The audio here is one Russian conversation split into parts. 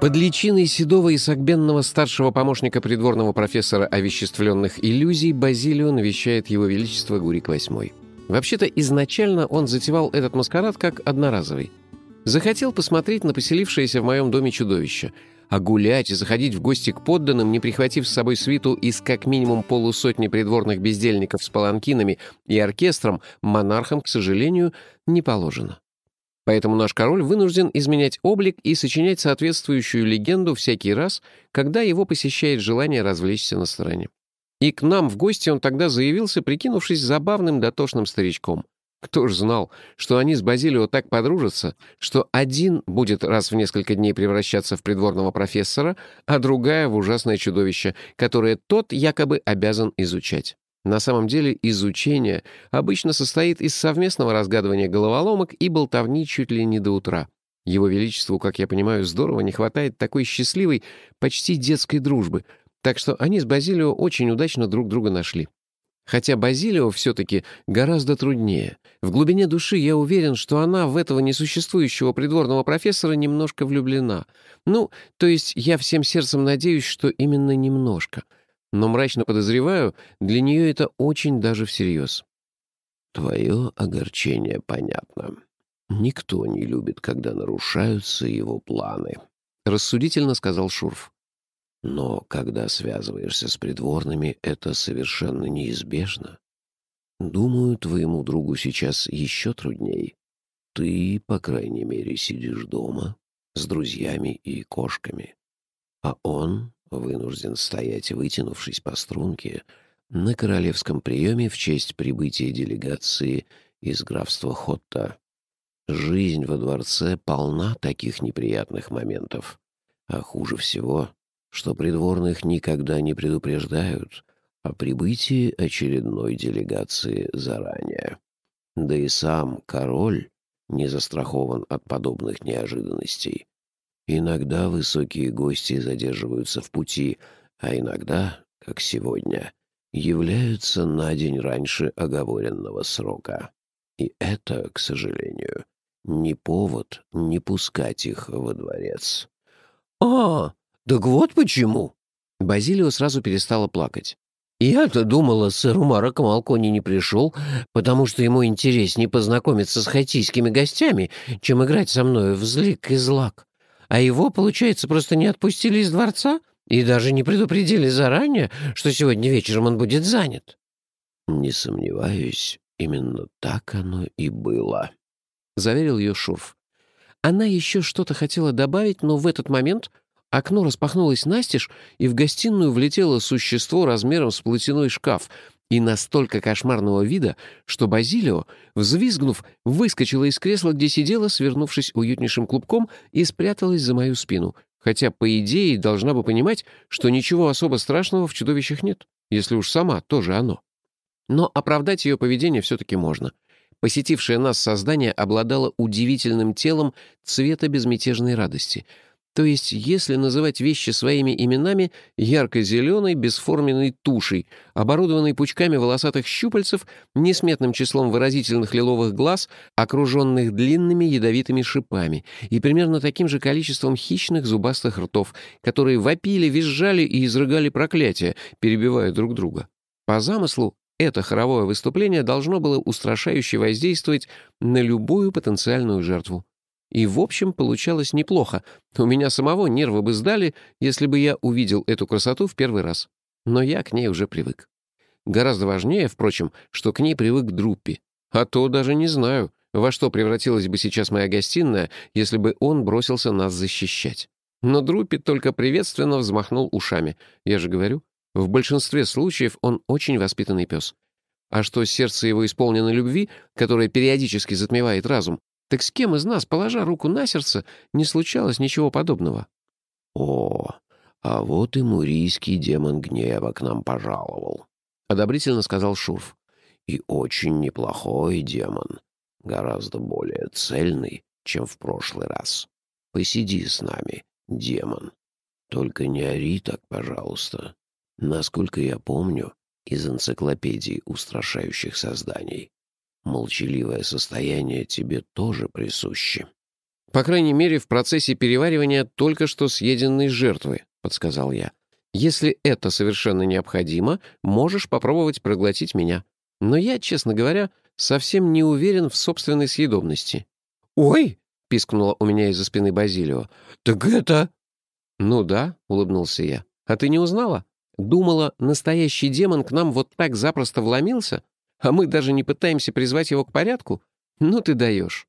Под личиной седого и согбенного старшего помощника придворного профессора овеществленных иллюзий Базилио навещает его величество Гурик VIII. Вообще-то изначально он затевал этот маскарад как одноразовый. Захотел посмотреть на поселившееся в моем доме чудовище, а гулять и заходить в гости к подданным, не прихватив с собой свиту из как минимум полусотни придворных бездельников с паланкинами и оркестром, монархам, к сожалению, не положено. Поэтому наш король вынужден изменять облик и сочинять соответствующую легенду всякий раз, когда его посещает желание развлечься на стороне. И к нам в гости он тогда заявился, прикинувшись забавным дотошным старичком. Кто ж знал, что они с Базилио так подружатся, что один будет раз в несколько дней превращаться в придворного профессора, а другая — в ужасное чудовище, которое тот якобы обязан изучать. На самом деле изучение обычно состоит из совместного разгадывания головоломок и болтовни чуть ли не до утра. Его Величеству, как я понимаю, здорово не хватает такой счастливой, почти детской дружбы, так что они с Базилио очень удачно друг друга нашли. Хотя Базилио все-таки гораздо труднее. В глубине души я уверен, что она в этого несуществующего придворного профессора немножко влюблена. Ну, то есть я всем сердцем надеюсь, что именно немножко — но мрачно подозреваю, для нее это очень даже всерьез. Твое огорчение понятно. Никто не любит, когда нарушаются его планы, — рассудительно сказал Шурф. Но когда связываешься с придворными, это совершенно неизбежно. Думаю, твоему другу сейчас еще трудней. Ты, по крайней мере, сидишь дома с друзьями и кошками. А он вынужден стоять, вытянувшись по струнке, на королевском приеме в честь прибытия делегации из графства Хотта. Жизнь во дворце полна таких неприятных моментов. А хуже всего, что придворных никогда не предупреждают о прибытии очередной делегации заранее. Да и сам король не застрахован от подобных неожиданностей. Иногда высокие гости задерживаются в пути, а иногда, как сегодня, являются на день раньше оговоренного срока. И это, к сожалению, не повод не пускать их во дворец. «А, так вот почему!» Базилио сразу перестала плакать. «Я-то думала, сэр Умара Камалкони не пришел, потому что ему интереснее познакомиться с хатийскими гостями, чем играть со мной в злик и злак. А его, получается, просто не отпустили из дворца и даже не предупредили заранее, что сегодня вечером он будет занят. «Не сомневаюсь, именно так оно и было», — заверил ее Шурф. Она еще что-то хотела добавить, но в этот момент окно распахнулось настежь, и в гостиную влетело существо размером с платяной шкаф и настолько кошмарного вида, что Базилио, взвизгнув, выскочила из кресла, где сидела, свернувшись уютнейшим клубком, и спряталась за мою спину, хотя, по идее, должна бы понимать, что ничего особо страшного в чудовищах нет, если уж сама тоже оно. Но оправдать ее поведение все-таки можно. Посетившее нас создание обладало удивительным телом цвета безмятежной радости — то есть, если называть вещи своими именами, ярко-зеленой бесформенной тушей, оборудованной пучками волосатых щупальцев, несметным числом выразительных лиловых глаз, окруженных длинными ядовитыми шипами, и примерно таким же количеством хищных зубастых ртов, которые вопили, визжали и изрыгали проклятия, перебивая друг друга. По замыслу, это хоровое выступление должно было устрашающе воздействовать на любую потенциальную жертву. И, в общем, получалось неплохо. У меня самого нервы бы сдали, если бы я увидел эту красоту в первый раз. Но я к ней уже привык. Гораздо важнее, впрочем, что к ней привык Друппи. А то даже не знаю, во что превратилась бы сейчас моя гостиная, если бы он бросился нас защищать. Но Друппи только приветственно взмахнул ушами. Я же говорю, в большинстве случаев он очень воспитанный пес. А что сердце его исполнено любви, которая периодически затмевает разум, так с кем из нас, положа руку на сердце, не случалось ничего подобного? — О, а вот и мурийский демон гнева к нам пожаловал, — одобрительно сказал Шурф. — И очень неплохой демон, гораздо более цельный, чем в прошлый раз. Посиди с нами, демон. Только не ори так, пожалуйста. Насколько я помню, из энциклопедии устрашающих созданий молчаливое состояние тебе тоже присуще. По крайней мере, в процессе переваривания только что съеденной жертвы, подсказал я. Если это совершенно необходимо, можешь попробовать проглотить меня. Но я, честно говоря, совсем не уверен в собственной съедобности. «Ой!» — пискнула у меня из-за спины Базилио. «Так это...» «Ну да», — улыбнулся я. «А ты не узнала? Думала, настоящий демон к нам вот так запросто вломился? А мы даже не пытаемся призвать его к порядку? Ну ты даешь».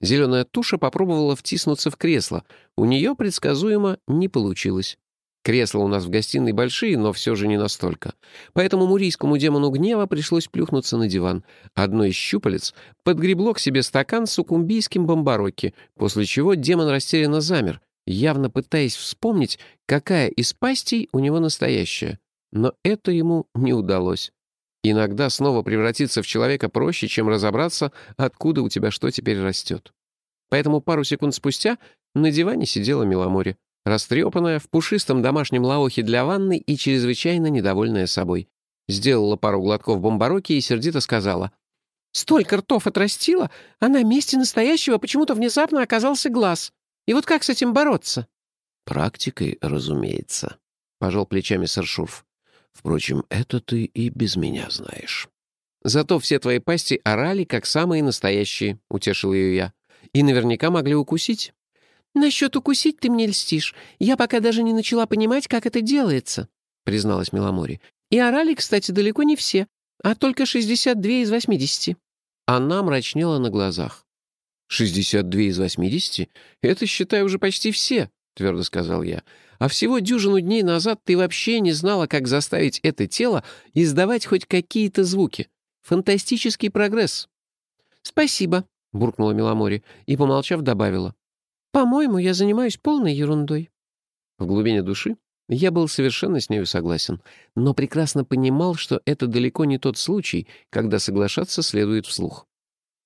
Зеленая туша попробовала втиснуться в кресло. У нее предсказуемо не получилось. Кресла у нас в гостиной большие, но все же не настолько. Поэтому мурийскому демону гнева пришлось плюхнуться на диван. Одно из щупалец подгребло к себе стакан с сукумбийским бомбарокки, после чего демон растерянно замер, явно пытаясь вспомнить, какая из пастей у него настоящая. Но это ему не удалось. Иногда снова превратиться в человека проще, чем разобраться, откуда у тебя что теперь растет. Поэтому пару секунд спустя на диване сидела Миломоре растрепанная, в пушистом домашнем лаохе для ванны и чрезвычайно недовольная собой. Сделала пару глотков бомбароки и сердито сказала. «Столько ртов отрастила, а на месте настоящего почему-то внезапно оказался глаз. И вот как с этим бороться?» «Практикой, разумеется», — пожал плечами сэр Шурф. «Впрочем, это ты и без меня знаешь». «Зато все твои пасти орали, как самые настоящие», — утешил ее я. «И наверняка могли укусить». «Насчет укусить ты мне льстишь. Я пока даже не начала понимать, как это делается», — призналась Миломори. «И орали, кстати, далеко не все, а только 62 из 80». Она мрачнела на глазах. «62 из 80? Это, считай, уже почти все», — твердо сказал я. «А всего дюжину дней назад ты вообще не знала, как заставить это тело издавать хоть какие-то звуки. Фантастический прогресс». «Спасибо», — буркнула Миломори и, помолчав, добавила. «По-моему, я занимаюсь полной ерундой». В глубине души я был совершенно с нею согласен, но прекрасно понимал, что это далеко не тот случай, когда соглашаться следует вслух.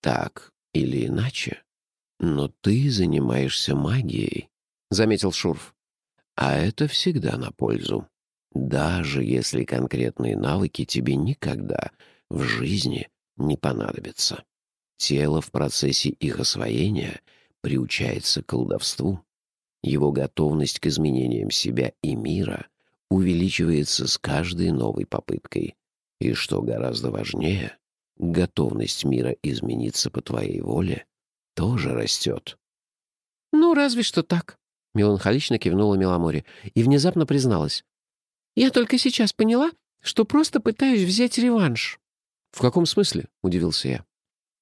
«Так или иначе, но ты занимаешься магией», — заметил Шурф. «А это всегда на пользу, даже если конкретные навыки тебе никогда в жизни не понадобятся. Тело в процессе их освоения — приучается к колдовству. Его готовность к изменениям себя и мира увеличивается с каждой новой попыткой. И что гораздо важнее, готовность мира измениться по твоей воле тоже растет. «Ну, разве что так», — меланхолично кивнула Меломори и внезапно призналась. «Я только сейчас поняла, что просто пытаюсь взять реванш». «В каком смысле?» — удивился я.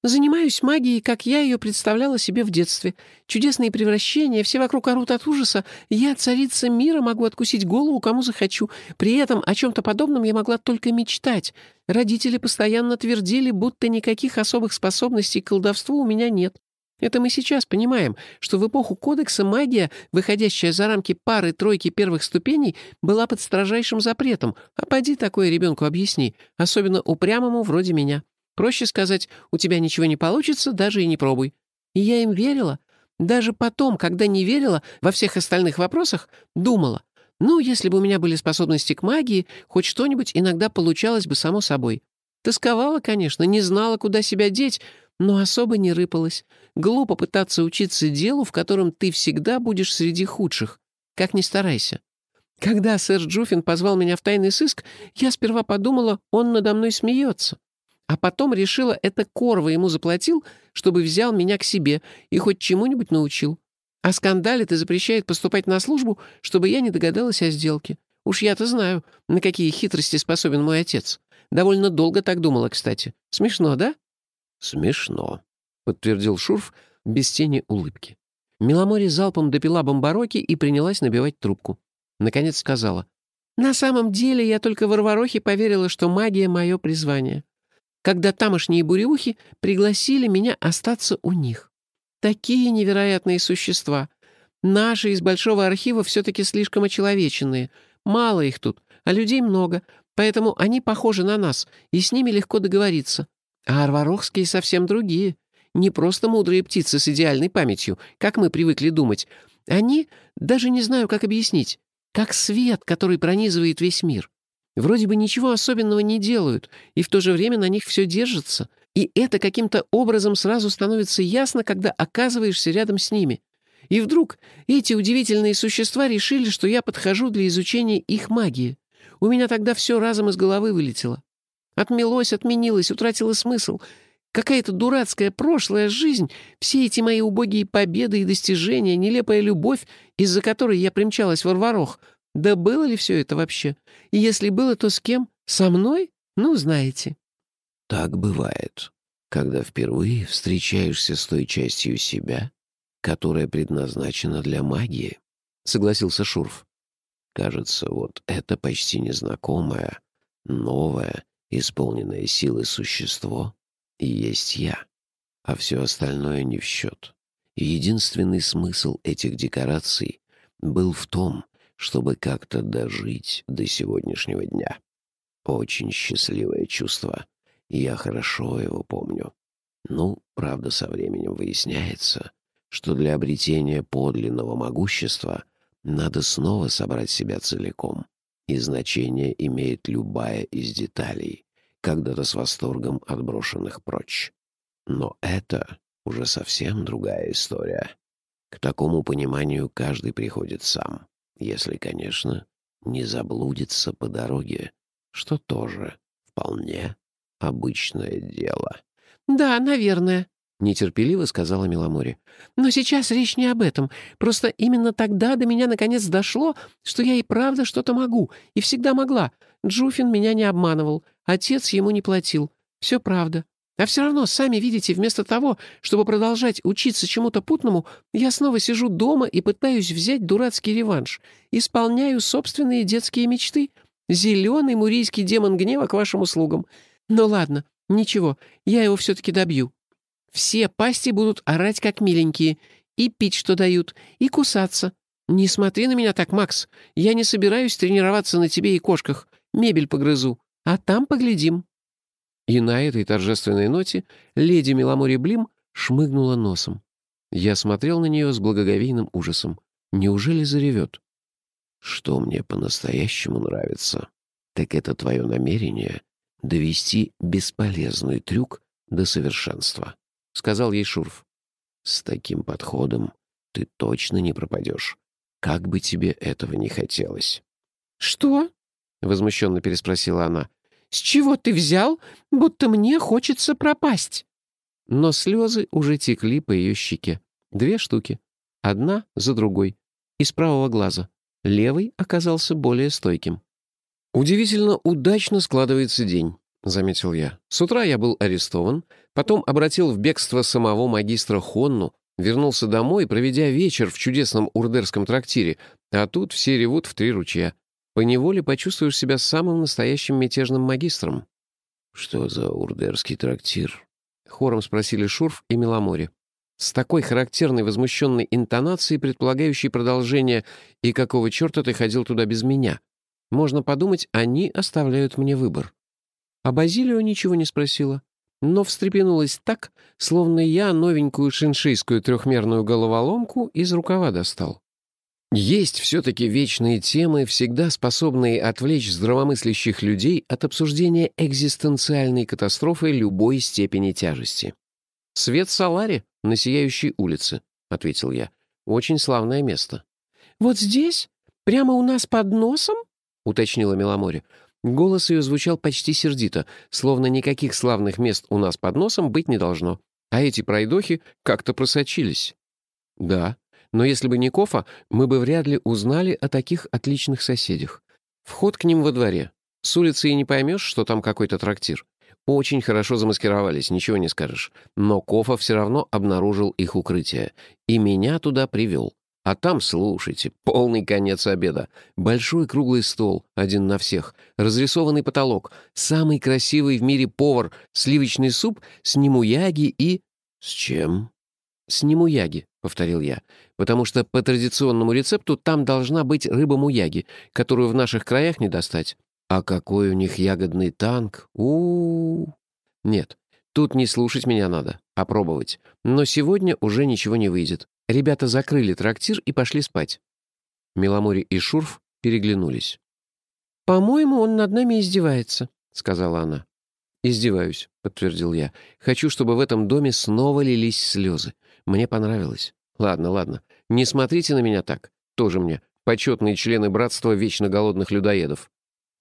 Занимаюсь магией, как я ее представляла себе в детстве. Чудесные превращения, все вокруг орут от ужаса. Я, царица мира, могу откусить голову, кому захочу. При этом о чем-то подобном я могла только мечтать. Родители постоянно твердили, будто никаких особых способностей к колдовству у меня нет. Это мы сейчас понимаем, что в эпоху кодекса магия, выходящая за рамки пары-тройки первых ступеней, была под строжайшим запретом. А поди такое ребенку объясни, особенно упрямому вроде меня. Проще сказать, у тебя ничего не получится, даже и не пробуй. И я им верила. Даже потом, когда не верила во всех остальных вопросах, думала, ну, если бы у меня были способности к магии, хоть что-нибудь иногда получалось бы само собой. Тосковала, конечно, не знала, куда себя деть, но особо не рыпалась. Глупо пытаться учиться делу, в котором ты всегда будешь среди худших. Как ни старайся. Когда сэр Джуффин позвал меня в тайный сыск, я сперва подумала, он надо мной смеется. А потом решила, это Корва ему заплатил, чтобы взял меня к себе и хоть чему-нибудь научил. А скандалит и запрещает поступать на службу, чтобы я не догадалась о сделке. Уж я-то знаю, на какие хитрости способен мой отец. Довольно долго так думала, кстати. Смешно, да?» «Смешно», — подтвердил Шурф без тени улыбки. Миломори залпом допила бомбароки и принялась набивать трубку. Наконец сказала. «На самом деле я только Варварохе поверила, что магия — мое призвание когда тамошние буревухи пригласили меня остаться у них. Такие невероятные существа. Наши из Большого архива все-таки слишком очеловеченные. Мало их тут, а людей много, поэтому они похожи на нас, и с ними легко договориться. А арварохские совсем другие. Не просто мудрые птицы с идеальной памятью, как мы привыкли думать. Они, даже не знаю, как объяснить, как свет, который пронизывает весь мир. Вроде бы ничего особенного не делают, и в то же время на них все держится. И это каким-то образом сразу становится ясно, когда оказываешься рядом с ними. И вдруг эти удивительные существа решили, что я подхожу для изучения их магии. У меня тогда все разом из головы вылетело. Отмелось, отменилось, утратило смысл. Какая-то дурацкая прошлая жизнь, все эти мои убогие победы и достижения, нелепая любовь, из-за которой я примчалась в Арварох. Да было ли все это вообще? И если было, то с кем? Со мной? Ну, знаете. Так бывает, когда впервые встречаешься с той частью себя, которая предназначена для магии, — согласился Шурф. Кажется, вот это почти незнакомое, новое, исполненное силы существо и есть я, а все остальное не в счет. единственный смысл этих декораций был в том, чтобы как-то дожить до сегодняшнего дня. Очень счастливое чувство, я хорошо его помню. Ну, правда, со временем выясняется, что для обретения подлинного могущества надо снова собрать себя целиком, и значение имеет любая из деталей, когда-то с восторгом отброшенных прочь. Но это уже совсем другая история. К такому пониманию каждый приходит сам, если, конечно, не заблудится по дороге, что тоже вполне обычное дело. «Да, наверное», — нетерпеливо сказала Миломори. «Но сейчас речь не об этом. Просто именно тогда до меня наконец дошло, что я и правда что-то могу, и всегда могла. Джуфин меня не обманывал. Отец ему не платил. Все правда. А все равно, сами видите, вместо того, чтобы продолжать учиться чему-то путному, я снова сижу дома и пытаюсь взять дурацкий реванш. Исполняю собственные детские мечты. Зеленый мурийский демон гнева к вашим услугам. Ну ладно, ничего, я его все-таки добью. Все пасти будут орать как миленькие, и пить, что дают, и кусаться. Не смотри на меня так, Макс. Я не собираюсь тренироваться на тебе и кошках. Мебель погрызу. А там поглядим». И на этой торжественной ноте леди Меломори Блим шмыгнула носом. Я смотрел на нее с благоговейным ужасом. Неужели заревет? Что мне по-настоящему нравится, так это твое намерение довести бесполезный трюк до совершенства, — сказал ей Шурф. С таким подходом ты точно не пропадешь, как бы тебе этого не хотелось. «Что?» — возмущенно переспросила она. «С чего ты взял, будто мне хочется пропасть?» Но слезы уже текли по ее щеке. Две штуки. Одна за другой. Из правого глаза. Левый оказался более стойким. «Удивительно удачно складывается день», — заметил я. «С утра я был арестован, потом обратил в бегство самого магистра Хонну, вернулся домой, проведя вечер в чудесном урдерском трактире, а тут все ревут в три ручья поневоле почувствуешь себя самым настоящим мятежным магистром». «Что за урдерский трактир?» — хором спросили Шурф и Меломори. С такой характерной возмущенной интонацией, предполагающей продолжение «И какого черта ты ходил туда без меня?» Можно подумать, они оставляют мне выбор. А Базилио ничего не спросила, но встрепенулась так, словно я новенькую шиншийскую трехмерную головоломку из рукава достал. Есть все-таки вечные темы, всегда способные отвлечь здравомыслящих людей от обсуждения экзистенциальной катастрофы любой степени тяжести. «Свет Салари на Сияющей улице», — ответил я. «Очень славное место». «Вот здесь? Прямо у нас под носом?» — уточнила Меломори. Голос ее звучал почти сердито, словно никаких славных мест у нас под носом быть не должно. А эти пройдохи как-то просочились. «Да», но если бы не Кофа, мы бы вряд ли узнали о таких отличных соседях. Вход к ним во дворе. С улицы и не поймешь, что там какой-то трактир. Очень хорошо замаскировались, ничего не скажешь. Но Кофа все равно обнаружил их укрытие. И меня туда привел. А там, слушайте, полный конец обеда. Большой круглый стол, один на всех, разрисованный потолок, самый красивый в мире повар, сливочный суп с немуяги и... «С чем?» «С немуяги», — повторил я, «потому что по традиционному рецепту там должна быть рыба-муяги, которую в наших краях не достать. А какой у них ягодный танк! у, -у, -у. Нет, тут не слушать меня надо, а пробовать. Но сегодня уже ничего не выйдет. Ребята закрыли трактир и пошли спать». Меломори и Шурф переглянулись. «По-моему, он над нами издевается», — сказала она. «Издеваюсь», — подтвердил я. «Хочу, чтобы в этом доме снова лились слезы. Мне понравилось. Ладно, ладно. Не смотрите на меня так. Тоже мне. Почетные члены братства вечно голодных людоедов».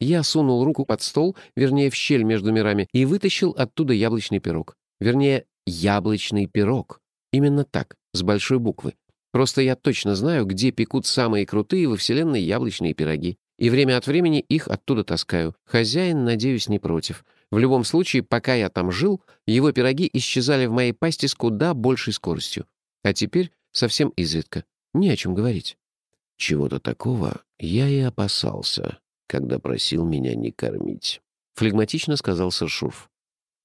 Я сунул руку под стол, вернее, в щель между мирами, и вытащил оттуда яблочный пирог. Вернее, яблочный пирог. Именно так, с большой буквы. Просто я точно знаю, где пекут самые крутые во Вселенной яблочные пироги. И время от времени их оттуда таскаю. Хозяин, надеюсь, не против. В любом случае, пока я там жил, его пироги исчезали в моей пасти с куда большей скоростью. А теперь совсем изредка. Не о чем говорить. Чего-то такого я и опасался, когда просил меня не кормить. Флегматично сказал Саршурф.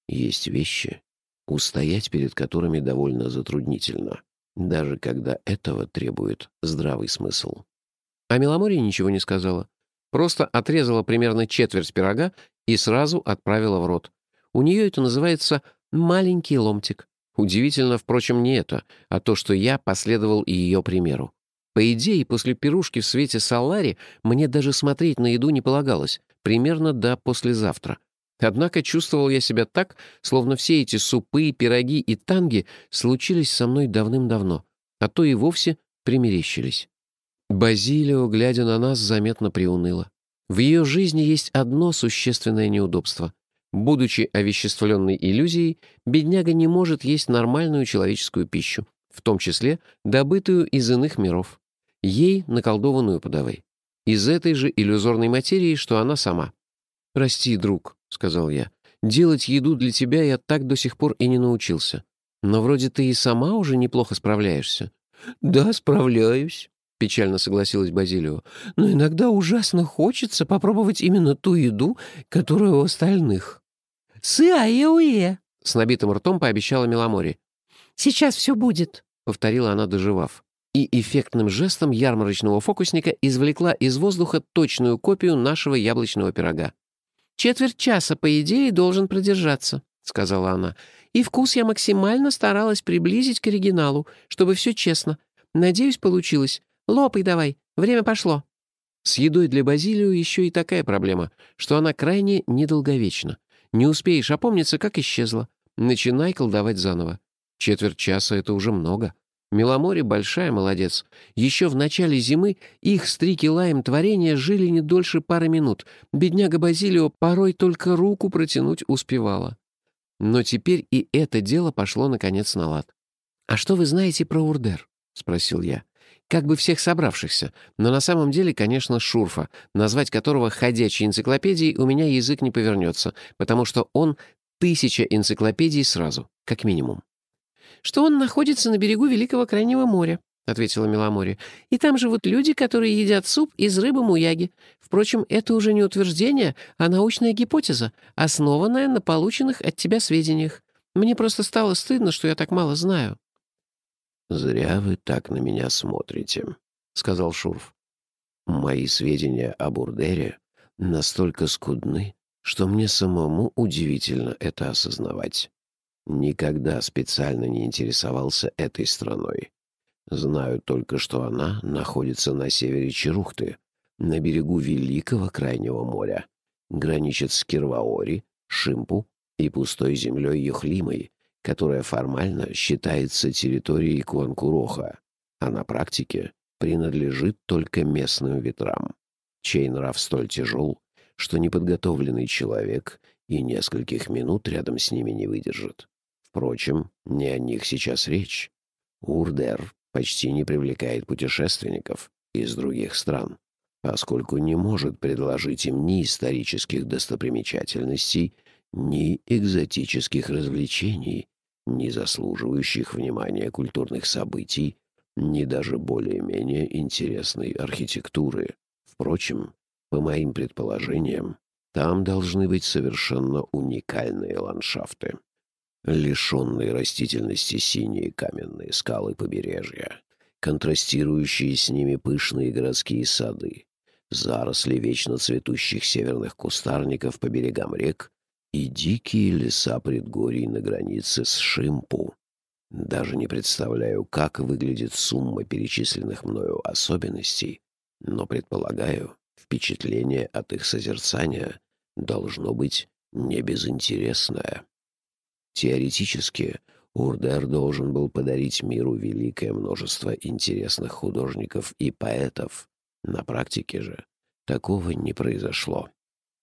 Есть вещи, устоять перед которыми довольно затруднительно, даже когда этого требует здравый смысл. А Меломорья ничего не сказала. Просто отрезала примерно четверть пирога и сразу отправила в рот. У нее это называется «маленький ломтик». Удивительно, впрочем, не это, а то, что я последовал ее примеру. По идее, после пирушки в свете Салари мне даже смотреть на еду не полагалось, примерно до послезавтра. Однако чувствовал я себя так, словно все эти супы, пироги и танги случились со мной давным-давно, а то и вовсе примерещились. Базилио, глядя на нас, заметно приуныла. В ее жизни есть одно существенное неудобство. Будучи овеществленной иллюзией, бедняга не может есть нормальную человеческую пищу, в том числе добытую из иных миров. Ей наколдованную подавай. Из этой же иллюзорной материи, что она сама. «Прости, друг», — сказал я. «Делать еду для тебя я так до сих пор и не научился. Но вроде ты и сама уже неплохо справляешься». «Да, справляюсь», — печально согласилась Базилио. «Но иногда ужасно хочется попробовать именно ту еду, которая у остальных». «Сыа-е-уе!» — с набитым ртом пообещала Меломори. «Сейчас все будет», — повторила она, доживав. И эффектным жестом ярмарочного фокусника извлекла из воздуха точную копию нашего яблочного пирога. «Четверть часа, по идее, должен продержаться», — сказала она. «И вкус я максимально старалась приблизить к оригиналу, чтобы все честно. Надеюсь, получилось. Лопай давай, время пошло». С едой для Базилию еще и такая проблема, что она крайне недолговечна. Не успеешь опомниться, как исчезла. Начинай колдовать заново. Четверть часа — это уже много. Меломори большая молодец. Еще в начале зимы их с Трикелаем творения жили не дольше пары минут. Бедняга Базилио порой только руку протянуть успевала. Но теперь и это дело пошло, наконец, на лад. «А что вы знаете про Урдер?» — спросил я. Как бы всех собравшихся, но на самом деле, конечно, Шурфа, назвать которого ходячей энциклопедией у меня язык не повернется, потому что он тысяча энциклопедий сразу, как минимум что он находится на берегу Великого Крайнего моря», — ответила Миломори. «И там живут люди, которые едят суп из рыбы муяги. Впрочем, это уже не утверждение, а научная гипотеза, основанная на полученных от тебя сведениях. Мне просто стало стыдно, что я так мало знаю». «Зря вы так на меня смотрите», — сказал Шурф. «Мои сведения о Бурдере настолько скудны, что мне самому удивительно это осознавать. Никогда специально не интересовался этой страной. Знаю только, что она находится на севере Черухты, на берегу Великого Крайнего моря, граничит с Кирваори, Шимпу и пустой землей Юхлимой, которая формально считается территорией Куанкуроха, а на практике принадлежит только местным ветрам, чей нрав столь тяжел, что неподготовленный человек и нескольких минут рядом с ними не выдержит. Впрочем, не о них сейчас речь. Урдер почти не привлекает путешественников из других стран, поскольку не может предложить им ни исторических достопримечательностей, ни экзотических развлечений, ни заслуживающих внимания культурных событий, ни даже более-менее интересной архитектуры. Впрочем, по моим предположениям, там должны быть совершенно уникальные ландшафты лишенные растительности синие каменные скалы побережья, контрастирующие с ними пышные городские сады, заросли вечно цветущих северных кустарников по берегам рек и дикие леса предгорий на границе с Шимпу. Даже не представляю, как выглядит сумма перечисленных мною особенностей, но предполагаю, впечатление от их созерцания должно быть не безинтересное. Теоретически, Урдер должен был подарить миру великое множество интересных художников и поэтов. На практике же такого не произошло.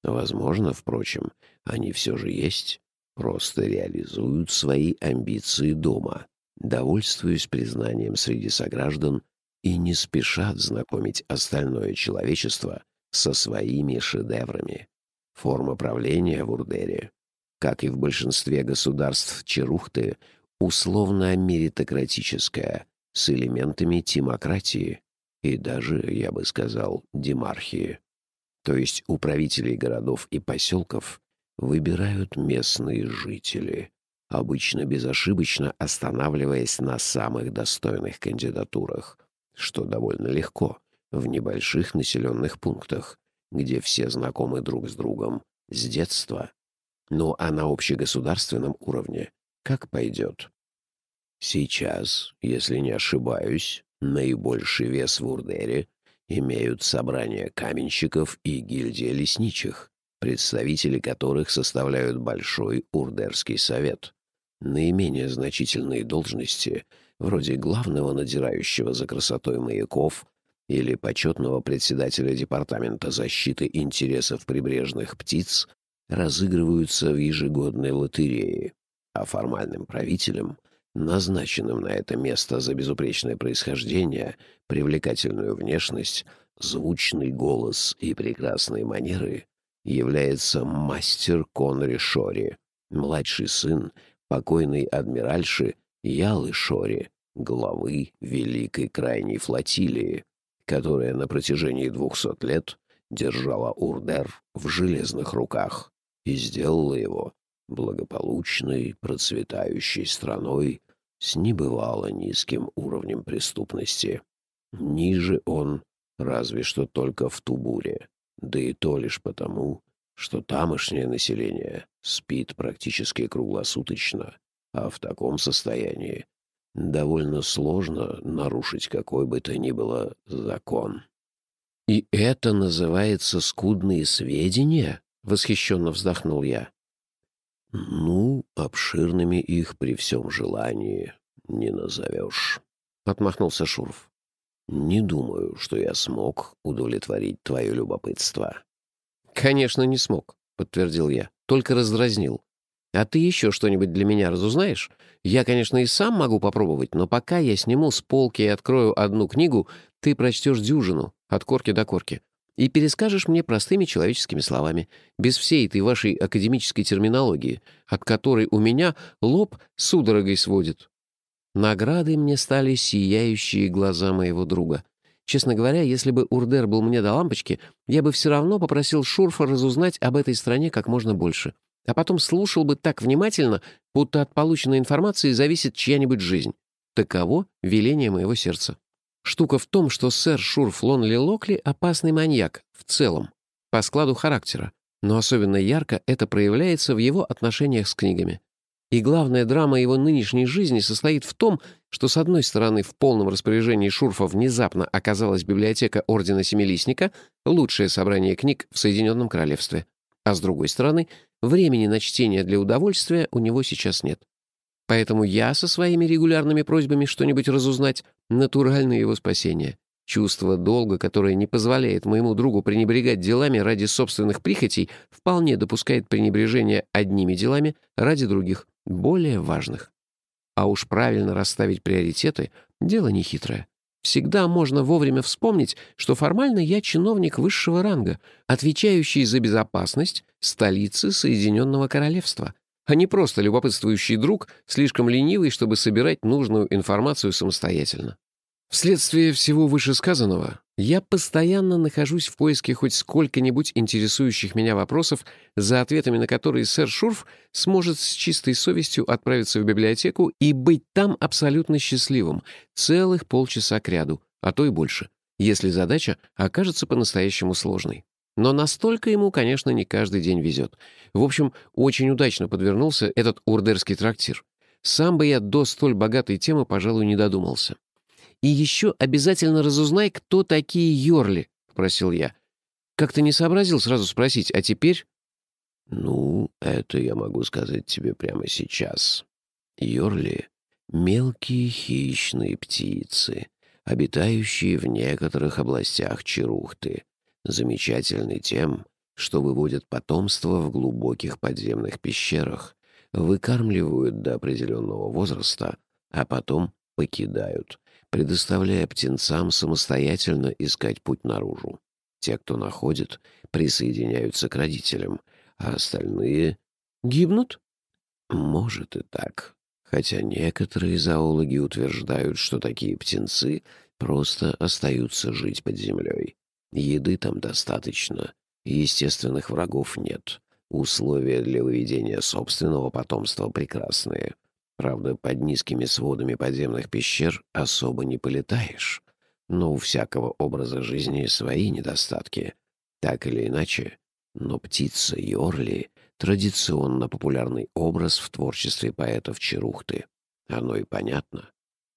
Возможно, впрочем, они все же есть, просто реализуют свои амбиции дома, довольствуясь признанием среди сограждан и не спешат знакомить остальное человечество со своими шедеврами. Форма правления в Урдере, как и в большинстве государств Черухты, условно-меритократическая, с элементами тимократии и даже, я бы сказал, демархии. То есть у городов и поселков выбирают местные жители, обычно безошибочно останавливаясь на самых достойных кандидатурах, что довольно легко в небольших населенных пунктах, где все знакомы друг с другом с детства. Ну а на общегосударственном уровне как пойдет. Сейчас, если не ошибаюсь, наибольший вес в Урдере имеют собрания каменщиков и гильдия лесничих, представители которых составляют Большой Урдерский совет. Наименее значительные должности, вроде главного надзирающего за красотой маяков или почетного председателя Департамента защиты интересов прибрежных птиц, разыгрываются в ежегодной лотерее, а формальным правителем, назначенным на это место за безупречное происхождение, привлекательную внешность, звучный голос и прекрасные манеры, является мастер Конри Шори, младший сын покойной адмиральши Ялы Шори, главы Великой Крайней флотилии, которая на протяжении двухсот лет держала Урдер в железных руках и сделала его благополучной, процветающей страной с небывало низким уровнем преступности. Ниже он разве что только в Тубуре, да и то лишь потому, что тамошнее население спит практически круглосуточно, а в таком состоянии довольно сложно нарушить какой бы то ни было закон. «И это называется скудные сведения?» — восхищенно вздохнул я. «Ну, обширными их при всем желании не назовешь», — отмахнулся Шурф. «Не думаю, что я смог удовлетворить твое любопытство». «Конечно, не смог», — подтвердил я. «Только раздразнил. А ты еще что-нибудь для меня разузнаешь? Я, конечно, и сам могу попробовать, но пока я сниму с полки и открою одну книгу, ты прочтешь дюжину, от корки до корки, и перескажешь мне простыми человеческими словами, без всей этой вашей академической терминологии, от которой у меня лоб судорогой сводит». Наградой мне стали сияющие глаза моего друга. Честно говоря, если бы Урдер был мне до лампочки, я бы все равно попросил Шурфа разузнать об этой стране как можно больше. А потом слушал бы так внимательно, будто от полученной информации зависит чья-нибудь жизнь. Таково веление моего сердца. Штука в том, что сэр Шурф Лонли Локли — опасный маньяк в целом, по складу характера, но особенно ярко это проявляется в его отношениях с книгами. И главная драма его нынешней жизни состоит в том, что, с одной стороны, в полном распоряжении Шурфа внезапно оказалась библиотека Ордена Семилистника, лучшее собрание книг в Соединенном Королевстве, а с другой стороны, времени на чтение для удовольствия у него сейчас нет. Поэтому я со своими регулярными просьбами что-нибудь разузнать — натуральное его спасение. Чувство долга, которое не позволяет моему другу пренебрегать делами ради собственных прихотей, вполне допускает пренебрежение одними делами ради других более важных. А уж правильно расставить приоритеты — дело нехитрое. Всегда можно вовремя вспомнить, что формально я чиновник высшего ранга, отвечающий за безопасность столицы Соединенного Королевства, а не просто любопытствующий друг, слишком ленивый, чтобы собирать нужную информацию самостоятельно. Вследствие всего вышесказанного, я постоянно нахожусь в поиске хоть сколько-нибудь интересующих меня вопросов, за ответами на которые сэр Шурф сможет с чистой совестью отправиться в библиотеку и быть там абсолютно счастливым целых полчаса кряду, а то и больше, если задача окажется по-настоящему сложной. Но настолько ему, конечно, не каждый день везет. В общем, очень удачно подвернулся этот урдерский трактир. Сам бы я до столь богатой темы, пожалуй, не додумался. «И еще обязательно разузнай, кто такие Йорли», — просил я. как-то не сообразил сразу спросить, а теперь...» «Ну, это я могу сказать тебе прямо сейчас. Йорли — мелкие хищные птицы, обитающие в некоторых областях Черухты, замечательны тем, что выводят потомство в глубоких подземных пещерах, выкармливают до определенного возраста, а потом покидают, предоставляя птенцам самостоятельно искать путь наружу. Те, кто находит, присоединяются к родителям, а остальные гибнут? Может и так. Хотя некоторые зоологи утверждают, что такие птенцы просто остаются жить под землей. Еды там достаточно, естественных врагов нет. Условия для выведения собственного потомства прекрасные. Правда, под низкими сводами подземных пещер особо не полетаешь. Но у всякого образа жизни свои недостатки. Так или иначе, но птица Йорли — традиционно популярный образ в творчестве поэтов Черухты. Оно и понятно.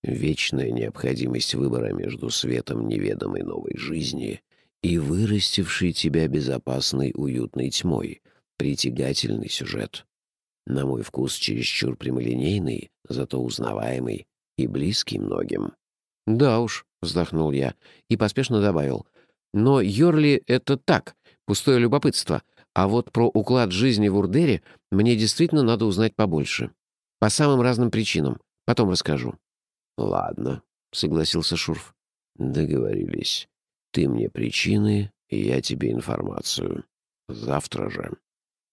Вечная необходимость выбора между светом неведомой новой жизни и вырастившей тебя безопасной уютной тьмой. Притягательный сюжет. На мой вкус чересчур прямолинейный, зато узнаваемый и близкий многим. «Да уж», — вздохнул я и поспешно добавил. «Но Йорли — это так, пустое любопытство, а вот про уклад жизни в Урдере мне действительно надо узнать побольше. По самым разным причинам. Потом расскажу». «Ладно», — согласился Шурф. «Договорились. Ты мне причины, и я тебе информацию. Завтра же».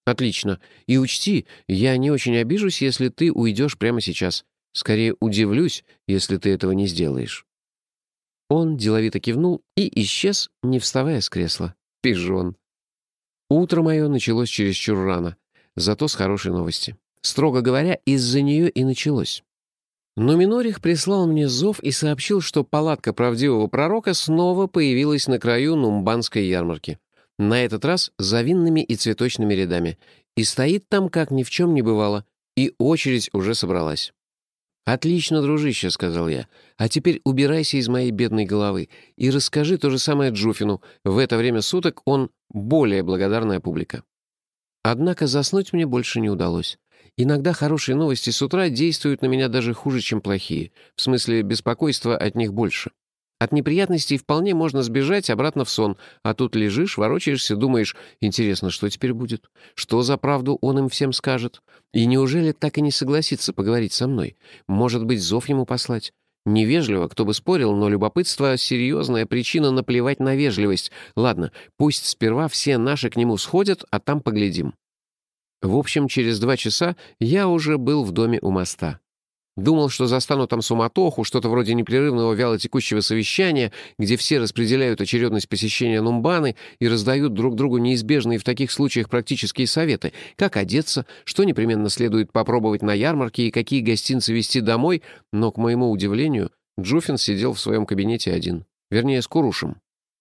«Отлично. И учти, я не очень обижусь, если ты уйдешь прямо сейчас. Скорее удивлюсь, если ты этого не сделаешь». Он деловито кивнул и исчез, не вставая с кресла. Пижон. Утро мое началось чересчур рано, зато с хорошей новости. Строго говоря, из-за нее и началось. Но Минорих прислал мне зов и сообщил, что палатка правдивого пророка снова появилась на краю Нумбанской ярмарки. На этот раз за винными и цветочными рядами. И стоит там, как ни в чем не бывало. И очередь уже собралась. «Отлично, дружище», — сказал я. «А теперь убирайся из моей бедной головы и расскажи то же самое Джуфину. В это время суток он более благодарная публика». Однако заснуть мне больше не удалось. Иногда хорошие новости с утра действуют на меня даже хуже, чем плохие. В смысле, беспокойства от них больше. От неприятностей вполне можно сбежать обратно в сон, а тут лежишь, ворочаешься, думаешь, интересно, что теперь будет? Что за правду он им всем скажет? И неужели так и не согласится поговорить со мной? Может быть, зов ему послать? Невежливо, кто бы спорил, но любопытство — серьезная причина наплевать на вежливость. Ладно, пусть сперва все наши к нему сходят, а там поглядим. В общем, через два часа я уже был в доме у моста. Думал, что застану там суматоху, что-то вроде непрерывного вялотекущего совещания, где все распределяют очередность посещения Нумбаны и раздают друг другу неизбежные в таких случаях практические советы, как одеться, что непременно следует попробовать на ярмарке и какие гостинцы везти домой, но, к моему удивлению, Джуфин сидел в своем кабинете один. Вернее, с Курушем.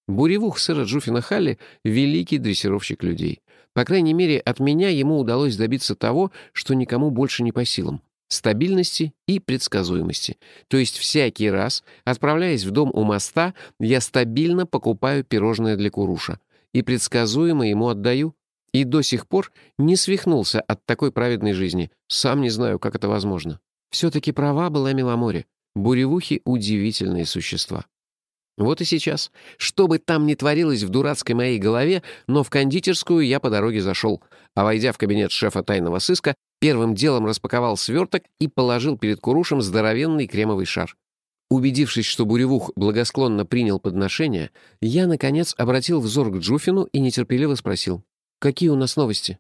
Буревух сэра Джуфина Халли — великий дрессировщик людей. По крайней мере, от меня ему удалось добиться того, что никому больше не по силам стабильности и предсказуемости. То есть всякий раз, отправляясь в дом у моста, я стабильно покупаю пирожное для Куруша и предсказуемо ему отдаю. И до сих пор не свихнулся от такой праведной жизни. Сам не знаю, как это возможно. Все-таки права была Миломоре. Буревухи — удивительные существа. Вот и сейчас. Что бы там ни творилось в дурацкой моей голове, но в кондитерскую я по дороге зашел, а войдя в кабинет шефа тайного сыска, Первым делом распаковал сверток и положил перед Курушем здоровенный кремовый шар. Убедившись, что Буревух благосклонно принял подношение, я, наконец, обратил взор к Джуфину и нетерпеливо спросил, «Какие у нас новости?»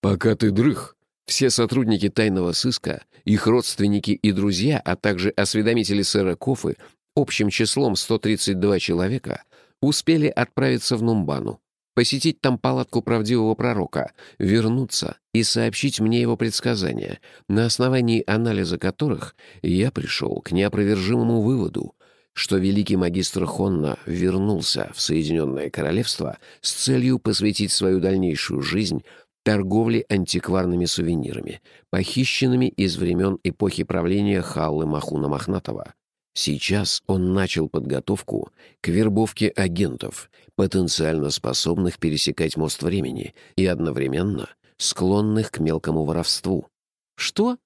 «Пока ты дрых, все сотрудники тайного сыска, их родственники и друзья, а также осведомители сэра Кофы, общим числом 132 человека, успели отправиться в Нумбану посетить там палатку правдивого пророка, вернуться и сообщить мне его предсказания, на основании анализа которых я пришел к неопровержимому выводу, что великий магистр Хонна вернулся в Соединенное Королевство с целью посвятить свою дальнейшую жизнь торговле антикварными сувенирами, похищенными из времен эпохи правления Халлы Махуна Мохнатого. Сейчас он начал подготовку к вербовке агентов, потенциально способных пересекать мост времени и одновременно склонных к мелкому воровству. Что?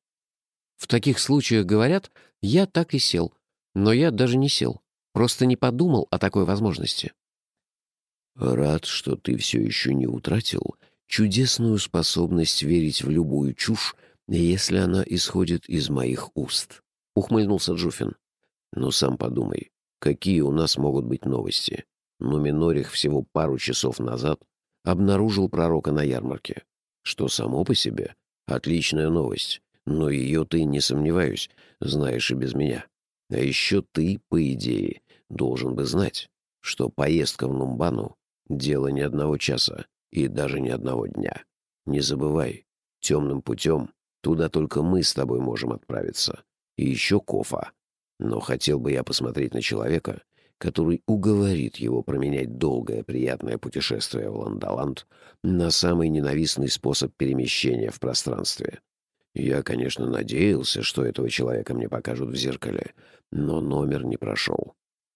В таких случаях говорят, я так и сел. Но я даже не сел. Просто не подумал о такой возможности. Рад, что ты все еще не утратил чудесную способность верить в любую чушь, если она исходит из моих уст. Ухмыльнулся Джуфин. Но сам подумай, какие у нас могут быть новости? Нуминорих всего пару часов назад обнаружил пророка на ярмарке, что само по себе отличная новость, но ее ты, не сомневаюсь, знаешь и без меня. А еще ты, по идее, должен бы знать, что поездка в Нумбану — дело не одного часа и даже не одного дня. Не забывай, темным путем туда только мы с тобой можем отправиться. И еще Кофа. Но хотел бы я посмотреть на человека, который уговорит его променять долгое приятное путешествие в Ландоланд на самый ненавистный способ перемещения в пространстве. Я, конечно, надеялся, что этого человека мне покажут в зеркале, но номер не прошел.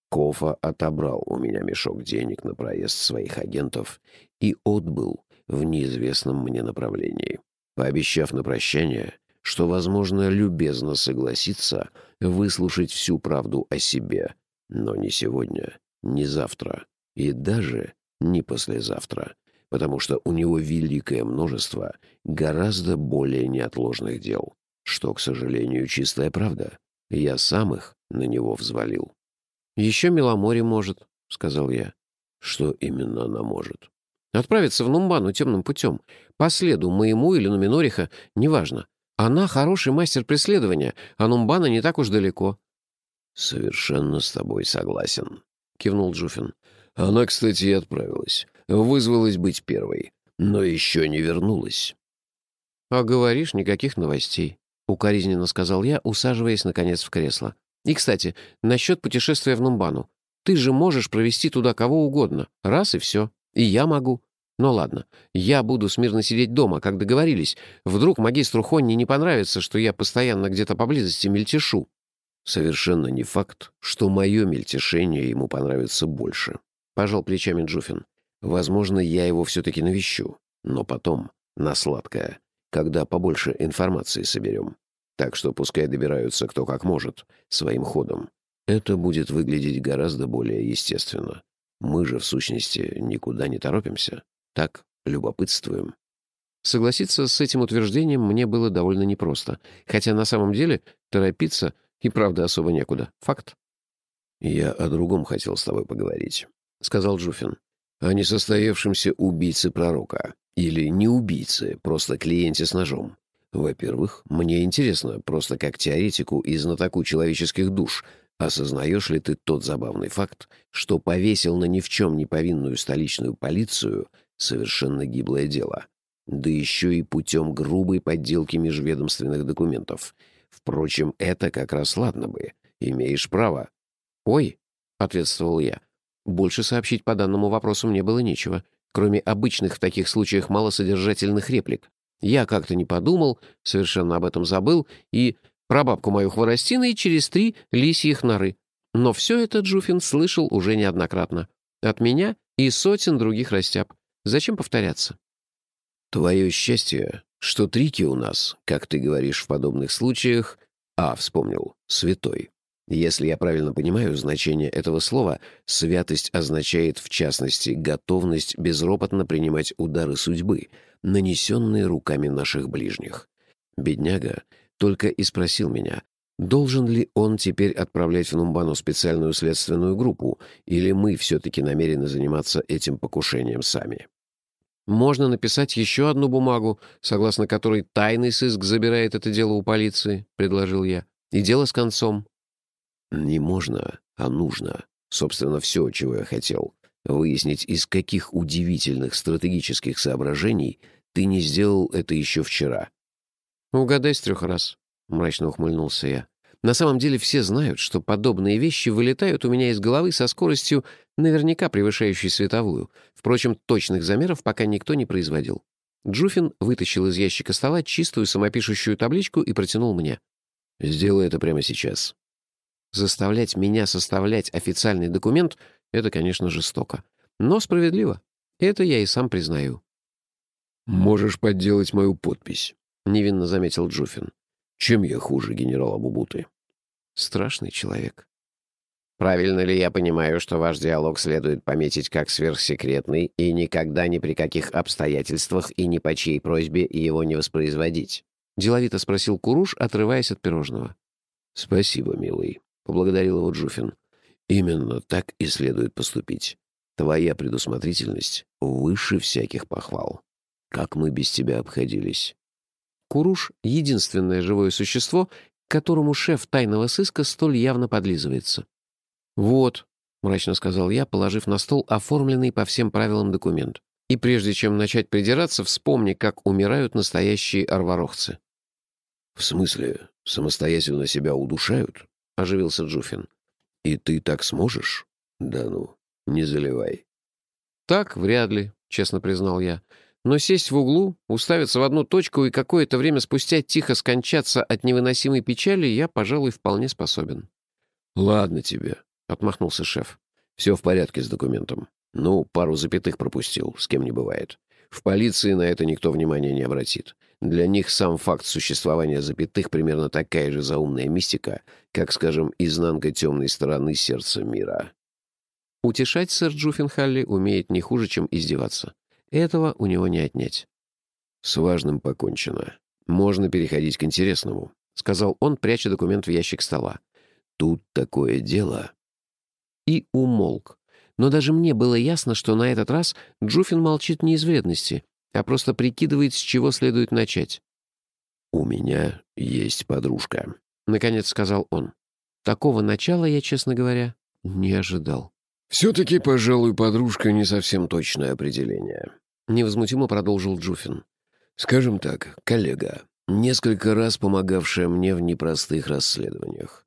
Кофа отобрал у меня мешок денег на проезд своих агентов и отбыл в неизвестном мне направлении, пообещав на прощание, что, возможно, любезно согласится выслушать всю правду о себе, но не сегодня, не завтра и даже не послезавтра, потому что у него великое множество гораздо более неотложных дел, что, к сожалению, чистая правда. Я сам их на него взвалил. «Еще Меломоре может», — сказал я. «Что именно она может?» «Отправиться в Нумбану темным путем. По следу моему или Нуминориха, неважно. Она хороший мастер преследования, а Нумбана не так уж далеко». «Совершенно с тобой согласен», — кивнул Джуфин. «Она, кстати, и отправилась. Вызвалась быть первой, но еще не вернулась». «А говоришь, никаких новостей», — укоризненно сказал я, усаживаясь, наконец, в кресло. «И, кстати, насчет путешествия в Нумбану. Ты же можешь провести туда кого угодно. Раз и все. И я могу. Ну ладно, я буду смирно сидеть дома, как договорились. Вдруг магистру Хонни не понравится, что я постоянно где-то поблизости мельтешу. Совершенно не факт, что мое мельтешение ему понравится больше. Пожал плечами Джуфин. Возможно, я его все-таки навещу. Но потом, на сладкое, когда побольше информации соберем. Так что пускай добираются кто как может, своим ходом. Это будет выглядеть гораздо более естественно. Мы же, в сущности, никуда не торопимся. Так, любопытствуем. Согласиться с этим утверждением мне было довольно непросто, хотя на самом деле торопиться и правда особо некуда. Факт. «Я о другом хотел с тобой поговорить», — сказал Джуфин. «О несостоявшемся убийце пророка. Или не убийце, просто клиенте с ножом. Во-первых, мне интересно, просто как теоретику и знатоку человеческих душ, осознаешь ли ты тот забавный факт, что повесил на ни в чем не повинную столичную полицию Совершенно гиблое дело. Да еще и путем грубой подделки межведомственных документов. Впрочем, это как раз ладно бы. Имеешь право. «Ой», — ответствовал я, — «больше сообщить по данному вопросу мне было нечего, кроме обычных в таких случаях малосодержательных реплик. Я как-то не подумал, совершенно об этом забыл, и про бабку мою хворостиной через три лисьих норы. Но все это Джуфин слышал уже неоднократно. От меня и сотен других растяб. Зачем повторяться? Твое счастье, что Трики у нас, как ты говоришь в подобных случаях, а, вспомнил, святой. Если я правильно понимаю значение этого слова, святость означает, в частности, готовность безропотно принимать удары судьбы, нанесенные руками наших ближних. Бедняга только и спросил меня, должен ли он теперь отправлять в Нумбану специальную следственную группу, или мы все-таки намерены заниматься этим покушением сами. Можно написать еще одну бумагу, согласно которой тайный сыск забирает это дело у полиции, — предложил я. И дело с концом. Не можно, а нужно. Собственно, все, чего я хотел. Выяснить, из каких удивительных стратегических соображений ты не сделал это еще вчера. Угадай с трех раз, — мрачно ухмыльнулся я. На самом деле все знают, что подобные вещи вылетают у меня из головы со скоростью, наверняка превышающей световую. Впрочем, точных замеров пока никто не производил. Джуфин вытащил из ящика стола чистую самопишущую табличку и протянул мне. «Сделай это прямо сейчас». Заставлять меня составлять официальный документ — это, конечно, жестоко. Но справедливо. Это я и сам признаю. «Можешь подделать мою подпись», — невинно заметил Джуфин. «Чем я хуже генерала Бубуты?» Страшный человек. «Правильно ли я понимаю, что ваш диалог следует пометить как сверхсекретный и никогда ни при каких обстоятельствах и ни по чьей просьбе его не воспроизводить?» — деловито спросил Куруш, отрываясь от пирожного. «Спасибо, милый», — поблагодарил его Джуфин. «Именно так и следует поступить. Твоя предусмотрительность выше всяких похвал. Как мы без тебя обходились?» Куруш — единственное живое существо, к которому шеф тайного сыска столь явно подлизывается. «Вот», — мрачно сказал я, положив на стол оформленный по всем правилам документ. И прежде чем начать придираться, вспомни, как умирают настоящие арварохцы. «В смысле, самостоятельно себя удушают?» — оживился Джуфин. «И ты так сможешь? Да ну, не заливай». «Так вряд ли», — честно признал я. «Но сесть в углу, уставиться в одну точку и какое-то время спустя тихо скончаться от невыносимой печали я, пожалуй, вполне способен». «Ладно тебе», — отмахнулся шеф. «Все в порядке с документом. Ну, пару запятых пропустил, с кем не бывает. В полиции на это никто внимания не обратит. Для них сам факт существования запятых примерно такая же заумная мистика, как, скажем, изнанка темной стороны сердца мира. Утешать сэр Джуффенхалли умеет не хуже, чем издеваться. Этого у него не отнять. «С важным покончено. Можно переходить к интересному», — сказал он, пряча документ в ящик стола. «Тут такое дело». И умолк. Но даже мне было ясно, что на этот раз Джуфин молчит не из вредности, а просто прикидывает, с чего следует начать. «У меня есть подружка», — наконец сказал он. Такого начала я, честно говоря, не ожидал. «Все-таки, пожалуй, подружка — не совсем точное определение», — невозмутимо продолжил Джуфин. «Скажем так, коллега, несколько раз помогавшая мне в непростых расследованиях.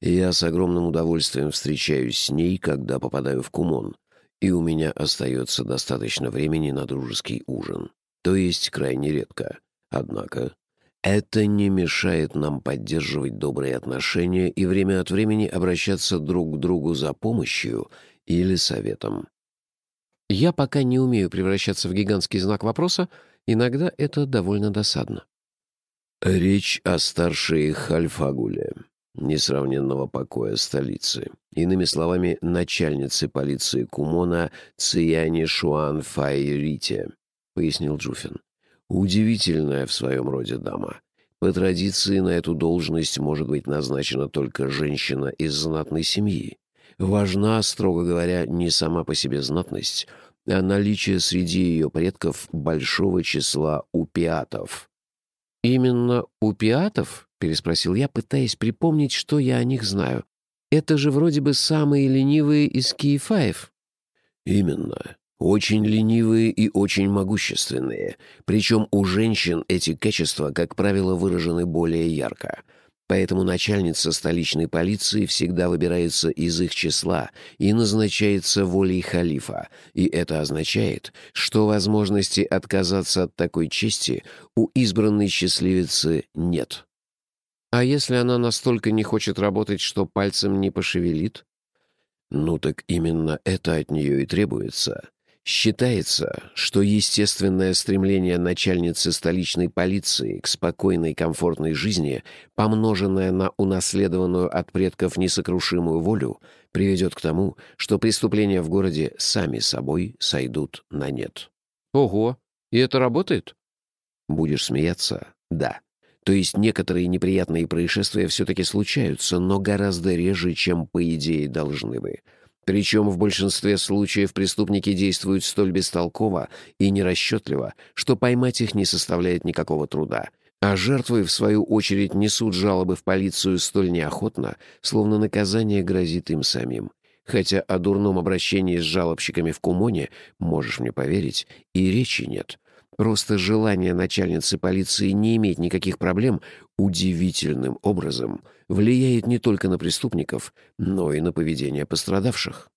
Я с огромным удовольствием встречаюсь с ней, когда попадаю в Кумон, и у меня остается достаточно времени на дружеский ужин. То есть крайне редко. Однако это не мешает нам поддерживать добрые отношения и время от времени обращаться друг к другу за помощью или советом. Я пока не умею превращаться в гигантский знак вопроса, иногда это довольно досадно. Речь о старшей Хальфагуле, несравненного покоя столицы. Иными словами, начальницы полиции Кумона Цияни Шуан Файрите, пояснил Джуфин. Удивительная в своем роде дама. По традиции на эту должность может быть назначена только женщина из знатной семьи. Важна, строго говоря, не сама по себе знатность, а наличие среди ее предков большого числа упиатов. «Именно упиатов?» — переспросил я, пытаясь припомнить, что я о них знаю. «Это же вроде бы самые ленивые из киефаев». «Именно. Очень ленивые и очень могущественные. Причем у женщин эти качества, как правило, выражены более ярко. Поэтому начальница столичной полиции всегда выбирается из их числа и назначается волей халифа, и это означает, что возможности отказаться от такой чести у избранной счастливицы нет. А если она настолько не хочет работать, что пальцем не пошевелит? Ну так именно это от нее и требуется. Считается, что естественное стремление начальницы столичной полиции к спокойной комфортной жизни, помноженное на унаследованную от предков несокрушимую волю, приведет к тому, что преступления в городе сами собой сойдут на нет. Ого, и это работает? Будешь смеяться? Да. То есть некоторые неприятные происшествия все-таки случаются, но гораздо реже, чем, по идее, должны бы. Причем в большинстве случаев преступники действуют столь бестолково и нерасчетливо, что поймать их не составляет никакого труда. А жертвы, в свою очередь, несут жалобы в полицию столь неохотно, словно наказание грозит им самим. Хотя о дурном обращении с жалобщиками в Кумоне, можешь мне поверить, и речи нет. Просто желание начальницы полиции не иметь никаких проблем удивительным образом влияет не только на преступников, но и на поведение пострадавших.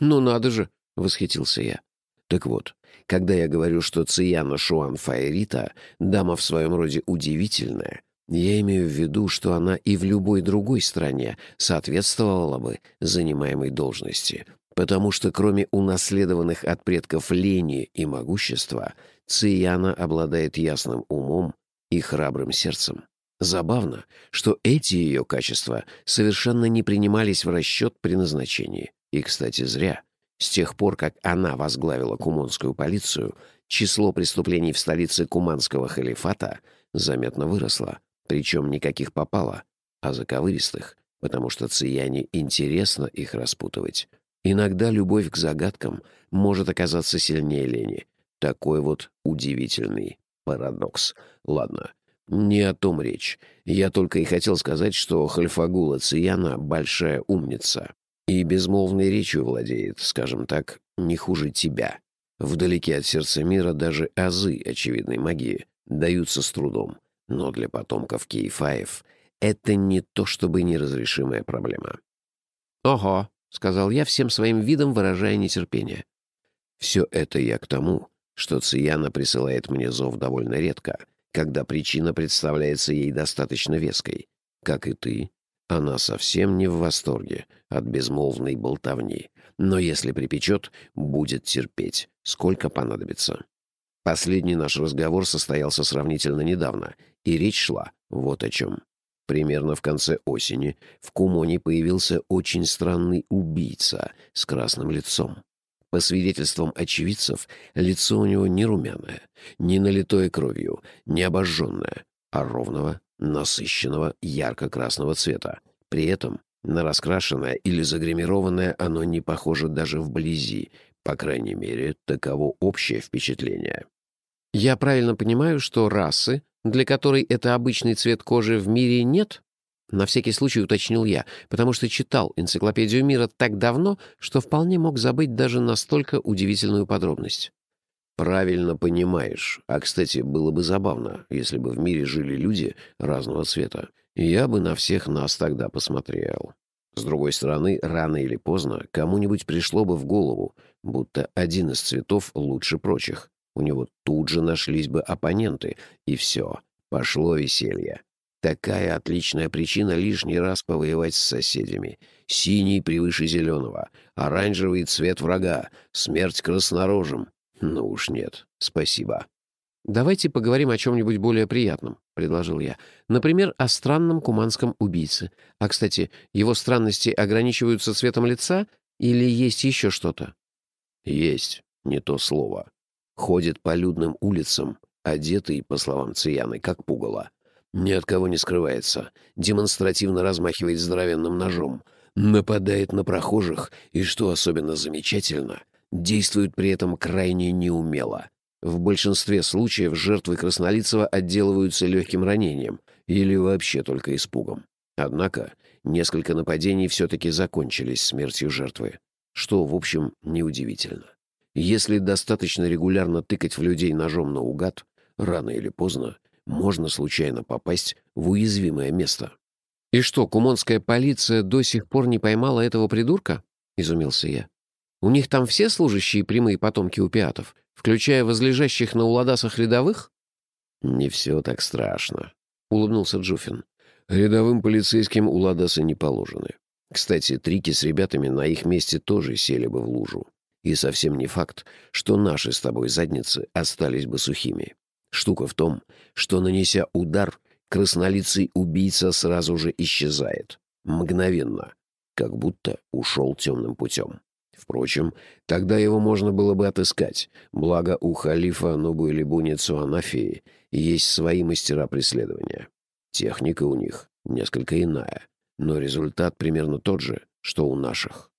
«Ну надо же!» — восхитился я. Так вот, когда я говорю, что Цияна Шуан Фаерита — дама в своем роде удивительная, Я имею в виду, что она и в любой другой стране соответствовала бы занимаемой должности, потому что кроме унаследованных от предков лени и могущества, Цияна обладает ясным умом и храбрым сердцем. Забавно, что эти ее качества совершенно не принимались в расчет при назначении. И, кстати, зря. С тех пор, как она возглавила куманскую полицию, число преступлений в столице куманского халифата заметно выросло. Причем никаких попало, а заковыристых, потому что цияне интересно их распутывать. Иногда любовь к загадкам может оказаться сильнее лени. Такой вот удивительный парадокс. Ладно, не о том речь. Я только и хотел сказать, что Хальфагула Цияна — большая умница. И безмолвной речью владеет, скажем так, не хуже тебя. Вдалеке от сердца мира даже азы очевидной магии даются с трудом. Но для потомков Кейфаев это не то чтобы неразрешимая проблема. «Ого», — сказал я всем своим видом, выражая нетерпение. «Все это я к тому, что Цияна присылает мне зов довольно редко, когда причина представляется ей достаточно веской. Как и ты, она совсем не в восторге от безмолвной болтовни, но если припечет, будет терпеть, сколько понадобится. Последний наш разговор состоялся сравнительно недавно, и речь шла вот о чем. Примерно в конце осени в Кумоне появился очень странный убийца с красным лицом. По свидетельствам очевидцев, лицо у него не румяное, не налитое кровью, не обожженное, а ровного, насыщенного ярко-красного цвета. При этом на раскрашенное или загримированное оно не похоже даже вблизи, по крайней мере, таково общее впечатление. Я правильно понимаю, что расы, для которой это обычный цвет кожи в мире нет? На всякий случай уточнил я, потому что читал энциклопедию мира так давно, что вполне мог забыть даже настолько удивительную подробность. Правильно понимаешь. А, кстати, было бы забавно, если бы в мире жили люди разного цвета. Я бы на всех нас тогда посмотрел. С другой стороны, рано или поздно кому-нибудь пришло бы в голову, будто один из цветов лучше прочих. У него тут же нашлись бы оппоненты, и все, пошло веселье. Такая отличная причина лишний раз повоевать с соседями. Синий превыше зеленого, оранжевый цвет врага, смерть краснорожим. Ну уж нет, спасибо. «Давайте поговорим о чем-нибудь более приятном», — предложил я. «Например, о странном куманском убийце. А, кстати, его странности ограничиваются цветом лица или есть еще что-то?» «Есть, не то слово. Ходит по людным улицам, одетый, по словам Цияны, как пугало. Ни от кого не скрывается, демонстративно размахивает здоровенным ножом, нападает на прохожих и, что особенно замечательно, действует при этом крайне неумело». В большинстве случаев жертвы Краснолицева отделываются легким ранением или вообще только испугом. Однако несколько нападений все-таки закончились смертью жертвы, что, в общем, неудивительно. Если достаточно регулярно тыкать в людей ножом наугад, рано или поздно можно случайно попасть в уязвимое место. «И что, кумонская полиция до сих пор не поймала этого придурка?» — изумился я. «У них там все служащие прямые потомки упиатов, включая возлежащих на уладасах рядовых?» «Не все так страшно», — улыбнулся Джуфин. «Рядовым полицейским уладасы не положены. Кстати, Трики с ребятами на их месте тоже сели бы в лужу. И совсем не факт, что наши с тобой задницы остались бы сухими. Штука в том, что, нанеся удар, краснолицый убийца сразу же исчезает. Мгновенно. Как будто ушел темным путем. Впрочем, тогда его можно было бы отыскать, благо у халифа Нубу или Буницу Анафии есть свои мастера преследования. Техника у них несколько иная, но результат примерно тот же, что у наших.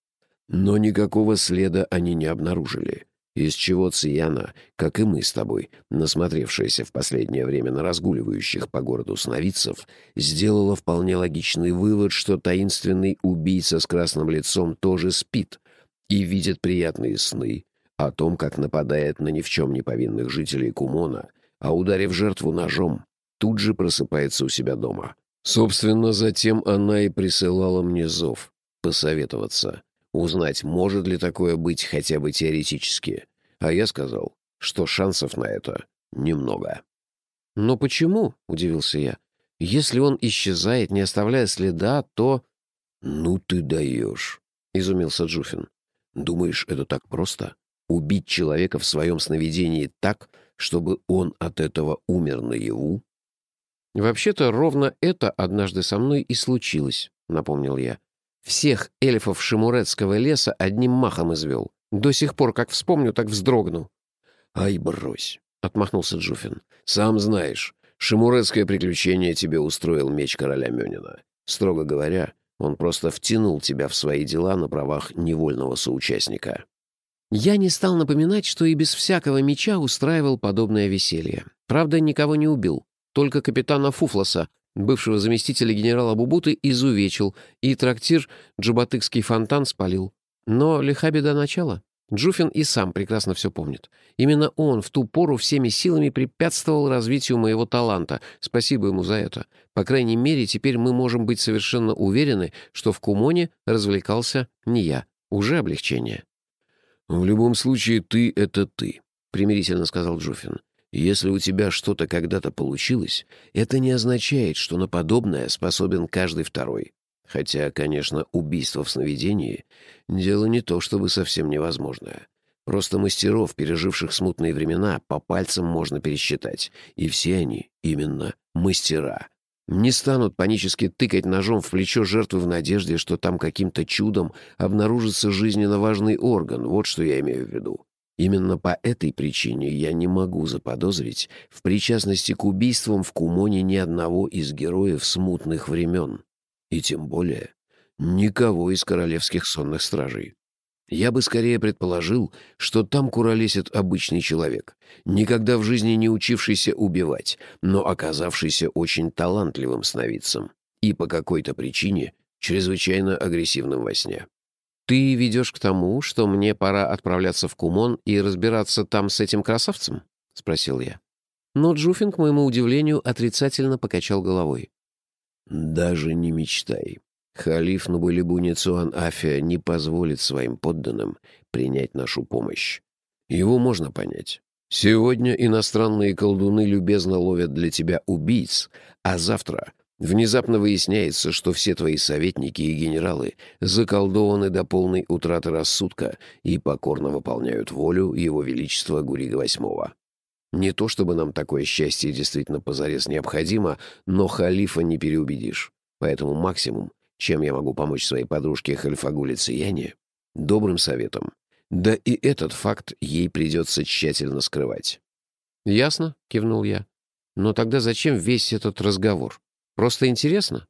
Но никакого следа они не обнаружили, из чего Цияна, как и мы с тобой, насмотревшаяся в последнее время на разгуливающих по городу сновидцев, сделала вполне логичный вывод, что таинственный убийца с красным лицом тоже спит, и видит приятные сны о том, как нападает на ни в чем не повинных жителей Кумона, а ударив жертву ножом, тут же просыпается у себя дома. Собственно, затем она и присылала мне зов посоветоваться, узнать, может ли такое быть хотя бы теоретически. А я сказал, что шансов на это немного. «Но почему?» — удивился я. Если он исчезает, не оставляя следа, то... «Ну ты даешь», — изумился Джуфин. «Думаешь, это так просто? Убить человека в своем сновидении так, чтобы он от этого умер наяву?» «Вообще-то ровно это однажды со мной и случилось», — напомнил я. «Всех эльфов Шимурецкого леса одним махом извел. До сих пор, как вспомню, так вздрогну». «Ай, брось», — отмахнулся Джуфин. «Сам знаешь, шимурецкое приключение тебе устроил меч короля Мёнина. Строго говоря, он просто втянул тебя в свои дела на правах невольного соучастника». Я не стал напоминать, что и без всякого меча устраивал подобное веселье. Правда, никого не убил. Только капитана Фуфлоса, бывшего заместителя генерала Бубуты, изувечил, и трактир Джубатыкский фонтан спалил. Но лиха беда начала. Джуфин и сам прекрасно все помнит. Именно он в ту пору всеми силами препятствовал развитию моего таланта. Спасибо ему за это. По крайней мере, теперь мы можем быть совершенно уверены, что в Кумоне развлекался не я. Уже облегчение. «В любом случае, ты — это ты», — примирительно сказал Джуфин. «Если у тебя что-то когда-то получилось, это не означает, что на подобное способен каждый второй. Хотя, конечно, убийство в сновидении — дело не то чтобы совсем невозможное. Просто мастеров, переживших смутные времена, по пальцам можно пересчитать. И все они именно мастера. Не станут панически тыкать ножом в плечо жертвы в надежде, что там каким-то чудом обнаружится жизненно важный орган. Вот что я имею в виду. Именно по этой причине я не могу заподозрить в причастности к убийствам в Кумоне ни одного из героев смутных времен. И тем более никого из королевских сонных стражей. Я бы скорее предположил, что там куролесит обычный человек, никогда в жизни не учившийся убивать, но оказавшийся очень талантливым сновидцем и по какой-то причине чрезвычайно агрессивным во сне. «Ты ведешь к тому, что мне пора отправляться в Кумон и разбираться там с этим красавцем?» — спросил я. Но Джуфин, к моему удивлению, отрицательно покачал головой. «Даже не мечтай. Халиф Нубалибу Ницуан Афия не позволит своим подданным принять нашу помощь. Его можно понять. Сегодня иностранные колдуны любезно ловят для тебя убийц, а завтра внезапно выясняется, что все твои советники и генералы заколдованы до полной утраты рассудка и покорно выполняют волю Его Величества Гурига VIII. Не то чтобы нам такое счастье действительно позарез необходимо, но халифа не переубедишь. Поэтому максимум, чем я могу помочь своей подружке Хальфагуле Цияне, добрым советом. Да и этот факт ей придется тщательно скрывать. «Ясно», — кивнул я. «Но тогда зачем весь этот разговор? Просто интересно?»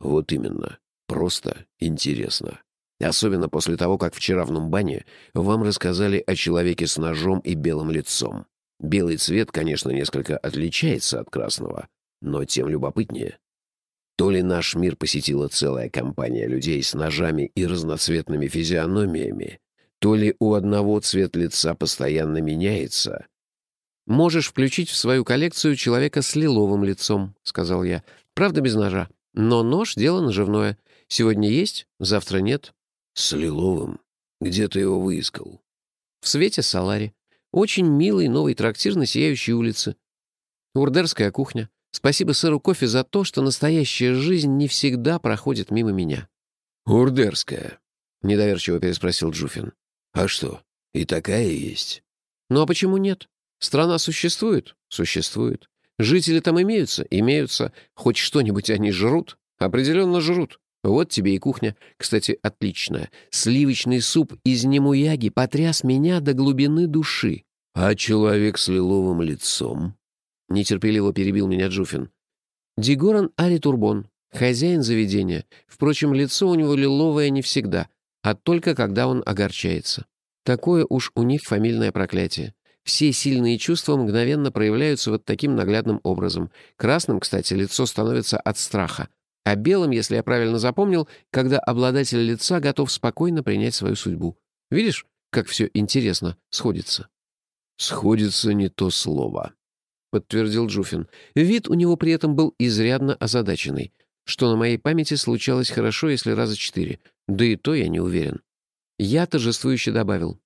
«Вот именно. Просто интересно. Особенно после того, как вчера в Нумбане вам рассказали о человеке с ножом и белым лицом. Белый цвет, конечно, несколько отличается от красного, но тем любопытнее. То ли наш мир посетила целая компания людей с ножами и разноцветными физиономиями, то ли у одного цвет лица постоянно меняется. «Можешь включить в свою коллекцию человека с лиловым лицом», — сказал я. «Правда, без ножа. Но нож — дело наживное. Сегодня есть, завтра нет». «С лиловым? Где ты его выискал?» «В свете Салари. Очень милый новый трактир на Сияющей улице. Урдерская кухня. Спасибо сыру кофе за то, что настоящая жизнь не всегда проходит мимо меня». «Урдерская?» — недоверчиво переспросил Джуфин. «А что, и такая есть?» «Ну а почему нет? Страна существует? Существует. Жители там имеются? Имеются. Хоть что-нибудь они жрут? Определенно жрут. Вот тебе и кухня. Кстати, отличная. Сливочный суп из немуяги потряс меня до глубины души. А человек с лиловым лицом? Нетерпеливо перебил меня Джуфин. Дигоран Ари Турбон, хозяин заведения. Впрочем, лицо у него лиловое не всегда, а только когда он огорчается. Такое уж у них фамильное проклятие. Все сильные чувства мгновенно проявляются вот таким наглядным образом. Красным, кстати, лицо становится от страха а белым, если я правильно запомнил, когда обладатель лица готов спокойно принять свою судьбу. Видишь, как все интересно сходится?» «Сходится не то слово», — подтвердил Джуфин. Вид у него при этом был изрядно озадаченный, что на моей памяти случалось хорошо, если раза четыре, да и то я не уверен. Я торжествующе добавил.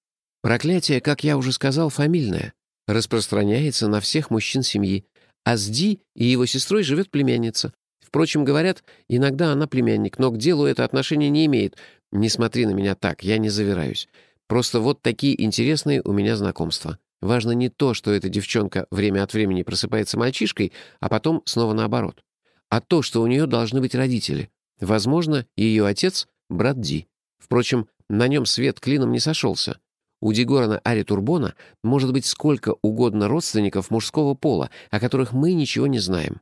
«Проклятие, как я уже сказал, фамильное. Распространяется на всех мужчин семьи, а с Ди и его сестрой живет племянница. Впрочем, говорят, иногда она племянник, но к делу это отношение не имеет. Не смотри на меня так, я не завираюсь. Просто вот такие интересные у меня знакомства. Важно не то, что эта девчонка время от времени просыпается мальчишкой, а потом снова наоборот, а то, что у нее должны быть родители. Возможно, ее отец — брат Ди. Впрочем, на нем свет клином не сошелся. У Дигорана Ари Турбона может быть сколько угодно родственников мужского пола, о которых мы ничего не знаем.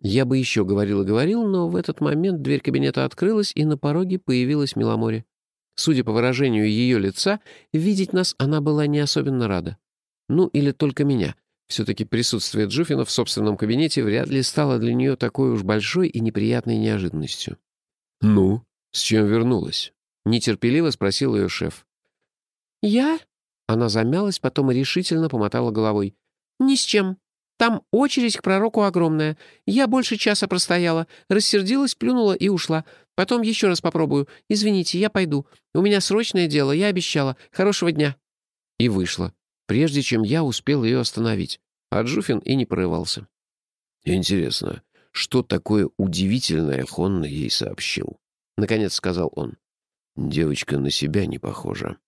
Я бы еще говорил и говорил, но в этот момент дверь кабинета открылась, и на пороге появилась Миломори. Судя по выражению ее лица, видеть нас она была не особенно рада. Ну, или только меня. Все-таки присутствие Джуфина в собственном кабинете вряд ли стало для нее такой уж большой и неприятной неожиданностью. «Ну, с чем вернулась?» — нетерпеливо спросил ее шеф. «Я?» Она замялась, потом решительно помотала головой. «Ни с чем. Там очередь к пророку огромная. Я больше часа простояла, рассердилась, плюнула и ушла. Потом еще раз попробую. Извините, я пойду. У меня срочное дело, я обещала. Хорошего дня». И вышла, прежде чем я успел ее остановить. А Джуфин и не порывался. «Интересно, что такое удивительное Хонна ей сообщил?» — наконец сказал он. «Девочка на себя не похожа».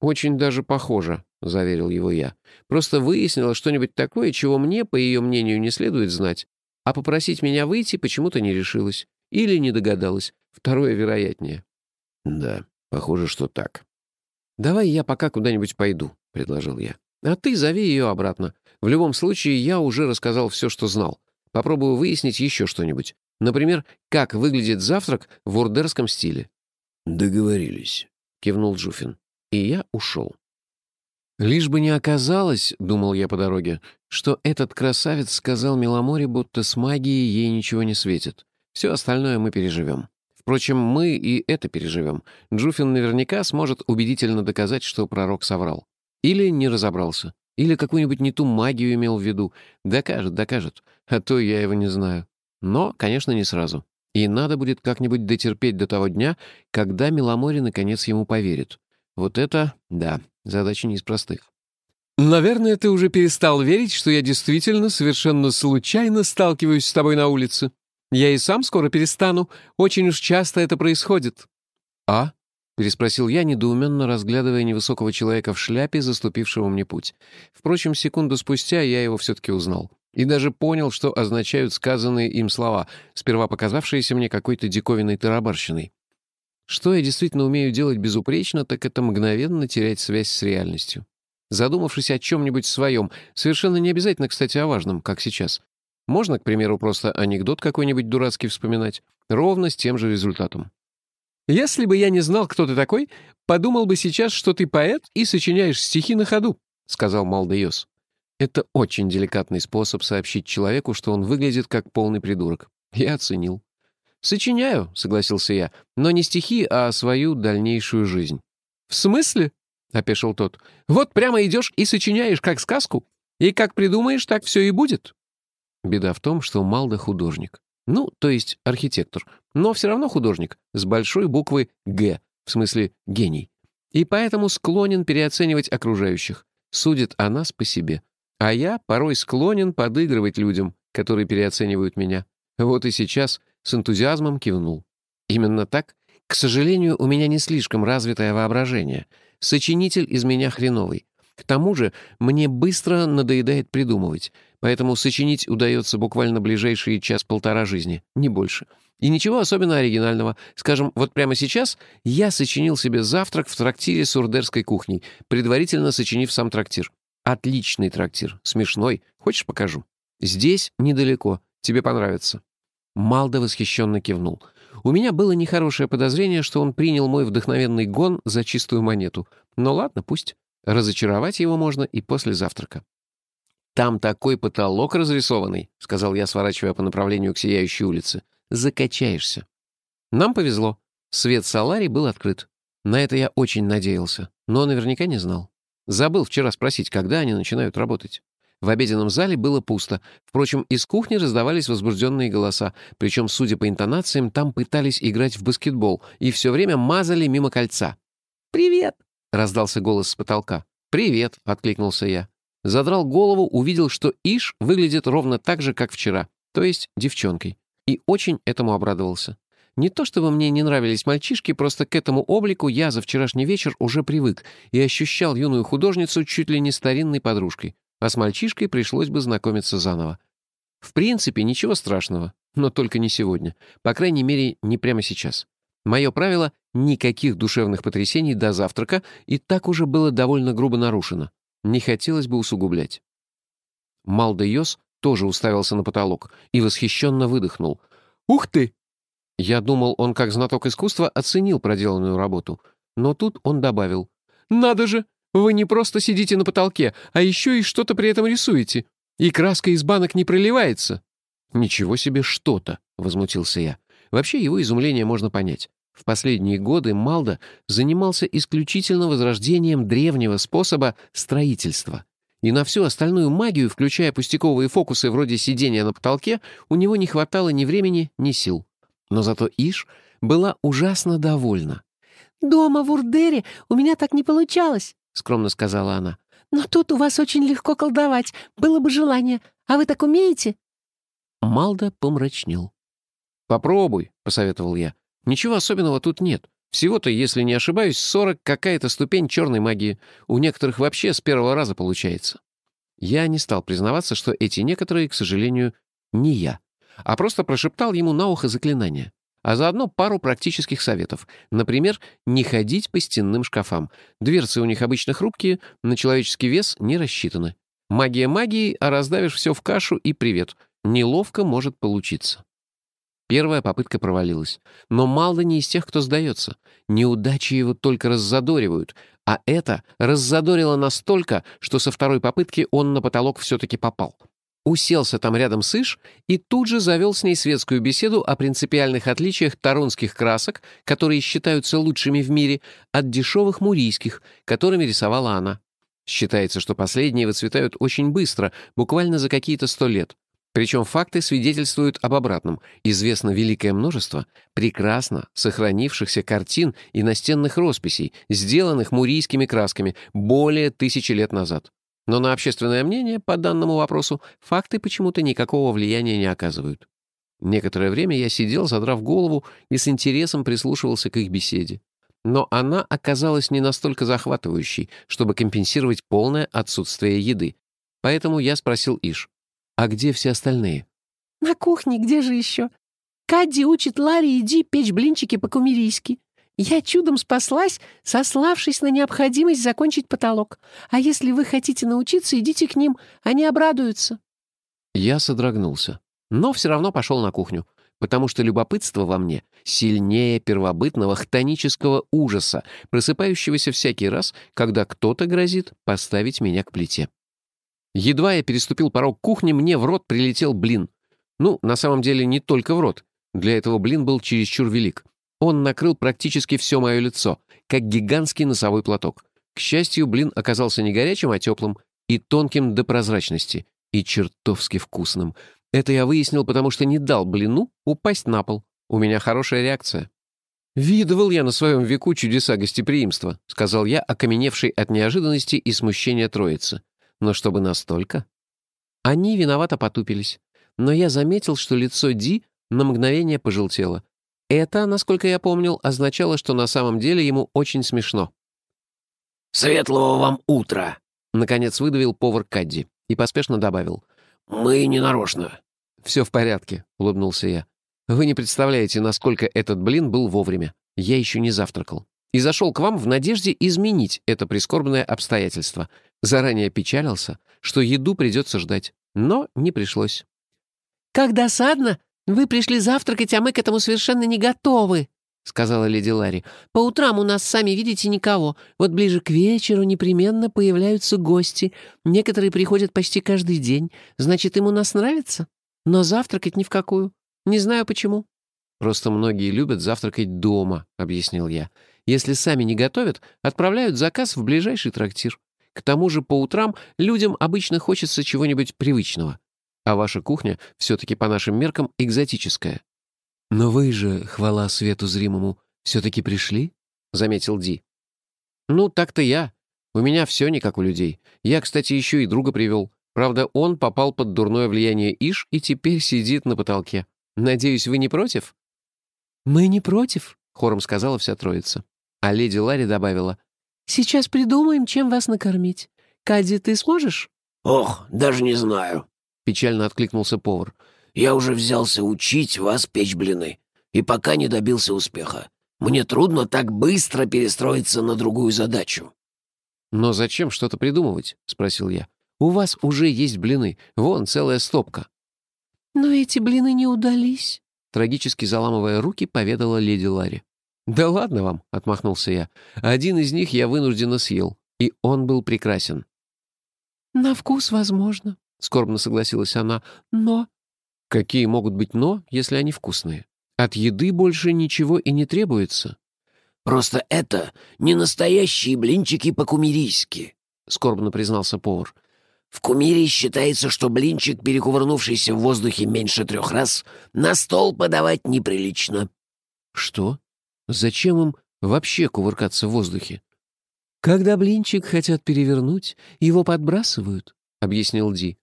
«Очень даже похоже», — заверил его я. «Просто выяснила что-нибудь такое, чего мне, по ее мнению, не следует знать, а попросить меня выйти почему-то не решилась. Или не догадалась. Второе вероятнее». «Да, похоже, что так». «Давай я пока куда-нибудь пойду», — предложил я. «А ты зови ее обратно. В любом случае, я уже рассказал все, что знал. Попробую выяснить еще что-нибудь. Например, как выглядит завтрак в урдерском стиле». «Договорились», — кивнул Джуфин и я ушел. Лишь бы не оказалось, — думал я по дороге, — что этот красавец сказал Миломоре, будто с магией ей ничего не светит. Все остальное мы переживем. Впрочем, мы и это переживем. Джуфин наверняка сможет убедительно доказать, что пророк соврал. Или не разобрался. Или какую-нибудь не ту магию имел в виду. Докажет, докажет. А то я его не знаю. Но, конечно, не сразу. И надо будет как-нибудь дотерпеть до того дня, когда Миломоре наконец ему поверит. Вот это, да, задача не из простых. «Наверное, ты уже перестал верить, что я действительно совершенно случайно сталкиваюсь с тобой на улице. Я и сам скоро перестану. Очень уж часто это происходит». «А?» — переспросил я, недоуменно разглядывая невысокого человека в шляпе, заступившего мне путь. Впрочем, секунду спустя я его все-таки узнал. И даже понял, что означают сказанные им слова, сперва показавшиеся мне какой-то диковинной тарабарщиной. Что я действительно умею делать безупречно, так это мгновенно терять связь с реальностью. Задумавшись о чем-нибудь своем, совершенно не обязательно, кстати, о важном, как сейчас. Можно, к примеру, просто анекдот какой-нибудь дурацкий вспоминать, ровно с тем же результатом. «Если бы я не знал, кто ты такой, подумал бы сейчас, что ты поэт и сочиняешь стихи на ходу», — сказал Малдеос. Это очень деликатный способ сообщить человеку, что он выглядит как полный придурок. Я оценил. «Сочиняю», — согласился я, — «но не стихи, а свою дальнейшую жизнь». «В смысле?» — опешил тот. «Вот прямо идешь и сочиняешь как сказку, и как придумаешь, так все и будет». Беда в том, что Малда художник. Ну, то есть архитектор, но все равно художник, с большой буквы «Г», в смысле гений. И поэтому склонен переоценивать окружающих, судит о нас по себе. А я порой склонен подыгрывать людям, которые переоценивают меня. Вот и сейчас с энтузиазмом кивнул. Именно так? К сожалению, у меня не слишком развитое воображение. Сочинитель из меня хреновый. К тому же мне быстро надоедает придумывать, поэтому сочинить удается буквально ближайшие час-полтора жизни, не больше. И ничего особенно оригинального. Скажем, вот прямо сейчас я сочинил себе завтрак в трактире с урдерской кухней, предварительно сочинив сам трактир. Отличный трактир, смешной. Хочешь, покажу? Здесь недалеко. Тебе понравится. Малда восхищенно кивнул. У меня было нехорошее подозрение, что он принял мой вдохновенный гон за чистую монету. Но ладно, пусть. Разочаровать его можно и после завтрака. «Там такой потолок разрисованный», — сказал я, сворачивая по направлению к Сияющей улице. «Закачаешься». Нам повезло. Свет Салари был открыт. На это я очень надеялся, но наверняка не знал. Забыл вчера спросить, когда они начинают работать. В обеденном зале было пусто. Впрочем, из кухни раздавались возбужденные голоса. Причем, судя по интонациям, там пытались играть в баскетбол и все время мазали мимо кольца. «Привет!» — раздался голос с потолка. «Привет!» — откликнулся я. Задрал голову, увидел, что Иш выглядит ровно так же, как вчера, то есть девчонкой, и очень этому обрадовался. Не то чтобы мне не нравились мальчишки, просто к этому облику я за вчерашний вечер уже привык и ощущал юную художницу чуть ли не старинной подружкой, а с мальчишкой пришлось бы знакомиться заново. В принципе, ничего страшного, но только не сегодня. По крайней мере, не прямо сейчас. Мое правило — никаких душевных потрясений до завтрака, и так уже было довольно грубо нарушено. Не хотелось бы усугублять. Малда Йос тоже уставился на потолок и восхищенно выдохнул. «Ух ты!» Я думал, он как знаток искусства оценил проделанную работу. Но тут он добавил. «Надо же! Вы не просто сидите на потолке, а еще и что-то при этом рисуете. И краска из банок не проливается». «Ничего себе что-то!» — возмутился я. Вообще его изумление можно понять. В последние годы Малда занимался исключительно возрождением древнего способа строительства. И на всю остальную магию, включая пустяковые фокусы вроде сидения на потолке, у него не хватало ни времени, ни сил. Но зато Иш была ужасно довольна. «Дома в Урдере у меня так не получалось», — скромно сказала она. «Но тут у вас очень легко колдовать, было бы желание. А вы так умеете?» Малда помрачнел. «Попробуй», — посоветовал я. Ничего особенного тут нет. Всего-то, если не ошибаюсь, 40 какая-то ступень черной магии. У некоторых вообще с первого раза получается. Я не стал признаваться, что эти некоторые, к сожалению, не я, а просто прошептал ему на ухо заклинание. А заодно пару практических советов. Например, не ходить по стенным шкафам. Дверцы у них обычно хрупкие, на человеческий вес не рассчитаны. Магия магии, а раздавишь все в кашу и привет. Неловко может получиться. Первая попытка провалилась. Но Малда не из тех, кто сдается. Неудачи его только раззадоривают, а это раззадорило настолько, что со второй попытки он на потолок все-таки попал. Уселся там рядом с Иш и тут же завел с ней светскую беседу о принципиальных отличиях тарунских красок, которые считаются лучшими в мире, от дешевых мурийских, которыми рисовала она. Считается, что последние выцветают очень быстро, буквально за какие-то сто лет. Причем факты свидетельствуют об обратном. Известно великое множество прекрасно сохранившихся картин и настенных росписей, сделанных мурийскими красками более тысячи лет назад. Но на общественное мнение по данному вопросу факты почему-то никакого влияния не оказывают. Некоторое время я сидел, задрав голову, и с интересом прислушивался к их беседе. Но она оказалась не настолько захватывающей, чтобы компенсировать полное отсутствие еды. Поэтому я спросил Иш. «А где все остальные?» «На кухне, где же еще? Кадди учит Ларри и печь блинчики по-кумерийски. Я чудом спаслась, сославшись на необходимость закончить потолок. А если вы хотите научиться, идите к ним, они обрадуются». Я содрогнулся, но все равно пошел на кухню, потому что любопытство во мне сильнее первобытного хтонического ужаса, просыпающегося всякий раз, когда кто-то грозит поставить меня к плите. Едва я переступил порог кухни, мне в рот прилетел блин. Ну, на самом деле, не только в рот. Для этого блин был чересчур велик. Он накрыл практически все мое лицо, как гигантский носовой платок. К счастью, блин оказался не горячим, а теплым и тонким до прозрачности, и чертовски вкусным. Это я выяснил, потому что не дал блину упасть на пол. У меня хорошая реакция. «Видывал я на своем веку чудеса гостеприимства», — сказал я, окаменевший от неожиданности и смущения троицы. Но чтобы настолько? Они виновато потупились. Но я заметил, что лицо Ди на мгновение пожелтело. Это, насколько я помнил, означало, что на самом деле ему очень смешно. «Светлого вам утра!» — наконец выдавил повар Кадди и поспешно добавил. «Мы не нарочно». «Все в порядке», — улыбнулся я. «Вы не представляете, насколько этот блин был вовремя. Я еще не завтракал. И зашел к вам в надежде изменить это прискорбное обстоятельство. Заранее печалился, что еду придется ждать, но не пришлось. «Как досадно! Вы пришли завтракать, а мы к этому совершенно не готовы», — сказала леди Ларри. «По утрам у нас, сами видите, никого. Вот ближе к вечеру непременно появляются гости. Некоторые приходят почти каждый день. Значит, им у нас нравится? Но завтракать ни в какую. Не знаю почему». «Просто многие любят завтракать дома», — объяснил я. «Если сами не готовят, отправляют заказ в ближайший трактир. К тому же по утрам людям обычно хочется чего-нибудь привычного. А ваша кухня все-таки по нашим меркам экзотическая. «Но вы же, хвала свету зримому, все-таки пришли?» — заметил Ди. «Ну, так-то я. У меня все не как у людей. Я, кстати, еще и друга привел. Правда, он попал под дурное влияние Иш и теперь сидит на потолке. Надеюсь, вы не против?» «Мы не против», — хором сказала вся троица. А леди Ларри добавила. «Сейчас придумаем, чем вас накормить. Кадди, ты сможешь?» «Ох, даже не знаю», — печально откликнулся повар. «Я уже взялся учить вас печь блины, и пока не добился успеха. Мне трудно так быстро перестроиться на другую задачу». «Но зачем что-то придумывать?» — спросил я. «У вас уже есть блины. Вон целая стопка». «Но эти блины не удались», — трагически заламывая руки, поведала леди Ларри. «Да ладно вам», — отмахнулся я. «Один из них я вынужденно съел, и он был прекрасен». «На вкус, возможно», — скорбно согласилась она, — «но...» «Какие могут быть «но», если они вкусные? От еды больше ничего и не требуется». «Просто это не настоящие блинчики по-кумирийски», — скорбно признался повар. В кумире считается, что блинчик, перекувырнувшийся в воздухе меньше трех раз, на стол подавать неприлично. Что? Зачем им вообще кувыркаться в воздухе? Когда блинчик хотят перевернуть, его подбрасывают, объяснил Ди.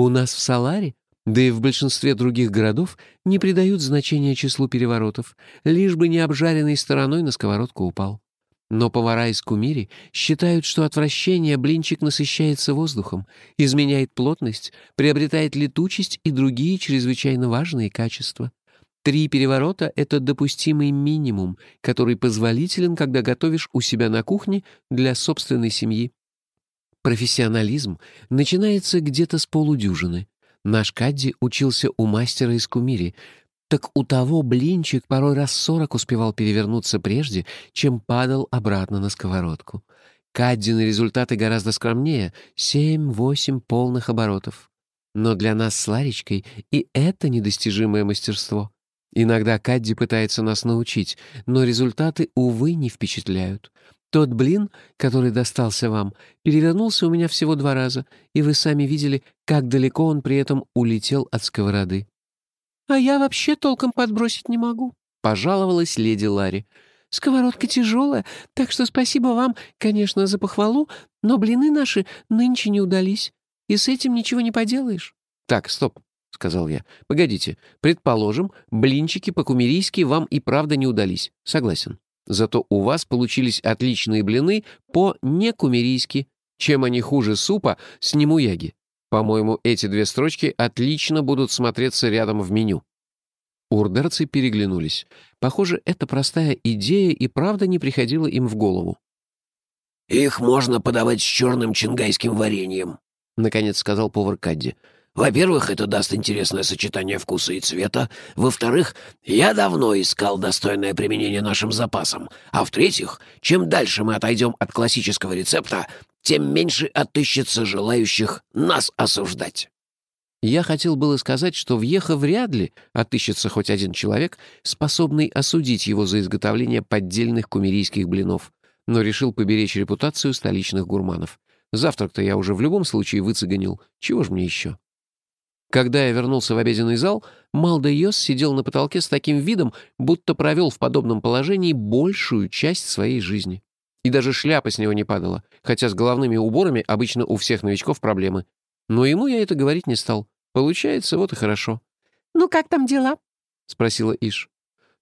У нас в Саларе, да и в большинстве других городов, не придают значения числу переворотов, лишь бы не обжаренной стороной на сковородку упал. Но повара из Кумири считают, что от вращения блинчик насыщается воздухом, изменяет плотность, приобретает летучесть и другие чрезвычайно важные качества. Три переворота — это допустимый минимум, который позволителен, когда готовишь у себя на кухне для собственной семьи. Профессионализм начинается где-то с полудюжины. Наш Кадди учился у мастера из Кумири, так у того блинчик порой раз сорок успевал перевернуться прежде, чем падал обратно на сковородку. Каддины результаты гораздо скромнее — семь-восемь полных оборотов. Но для нас с Ларечкой и это недостижимое мастерство. Иногда Кадди пытается нас научить, но результаты, увы, не впечатляют. Тот блин, который достался вам, перевернулся у меня всего два раза, и вы сами видели, как далеко он при этом улетел от сковороды. «А я вообще толком подбросить не могу», — пожаловалась леди Ларри. «Сковородка тяжелая, так что спасибо вам, конечно, за похвалу, но блины наши нынче не удались, и с этим ничего не поделаешь». «Так, стоп», — сказал я. «Погодите, предположим, блинчики по-кумерийски вам и правда не удались. Согласен. Зато у вас получились отличные блины по-некумерийски. Чем они хуже супа, сниму яги. По-моему, эти две строчки отлично будут смотреться рядом в меню. Урдерцы переглянулись. Похоже, эта простая идея и правда не приходила им в голову. «Их можно подавать с черным чингайским вареньем», — наконец сказал повар Кадди. Во-первых, это даст интересное сочетание вкуса и цвета. Во-вторых, я давно искал достойное применение нашим запасам. А в-третьих, чем дальше мы отойдем от классического рецепта, тем меньше отыщется желающих нас осуждать. Я хотел было сказать, что в Ехо вряд ли отыщется хоть один человек, способный осудить его за изготовление поддельных кумерийских блинов, но решил поберечь репутацию столичных гурманов. Завтрак-то я уже в любом случае выцеганил. Чего ж мне еще? Когда я вернулся в обеденный зал, Малда Йос сидел на потолке с таким видом, будто провел в подобном положении большую часть своей жизни. И даже шляпа с него не падала, хотя с головными уборами обычно у всех новичков проблемы. Но ему я это говорить не стал. Получается, вот и хорошо. «Ну, как там дела?» — спросила Иш.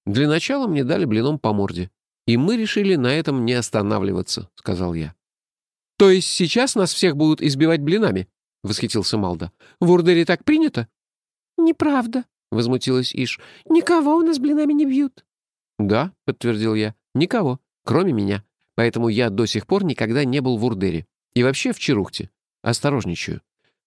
«Для начала мне дали блином по морде. И мы решили на этом не останавливаться», — сказал я. «То есть сейчас нас всех будут избивать блинами?» — восхитился Малда. «В Урдере так принято?» «Неправда», — возмутилась Иш. «Никого у нас блинами не бьют». «Да», — подтвердил я, — «никого, кроме меня. Поэтому я до сих пор никогда не был в Урдере. И вообще в Черухте. Осторожничаю.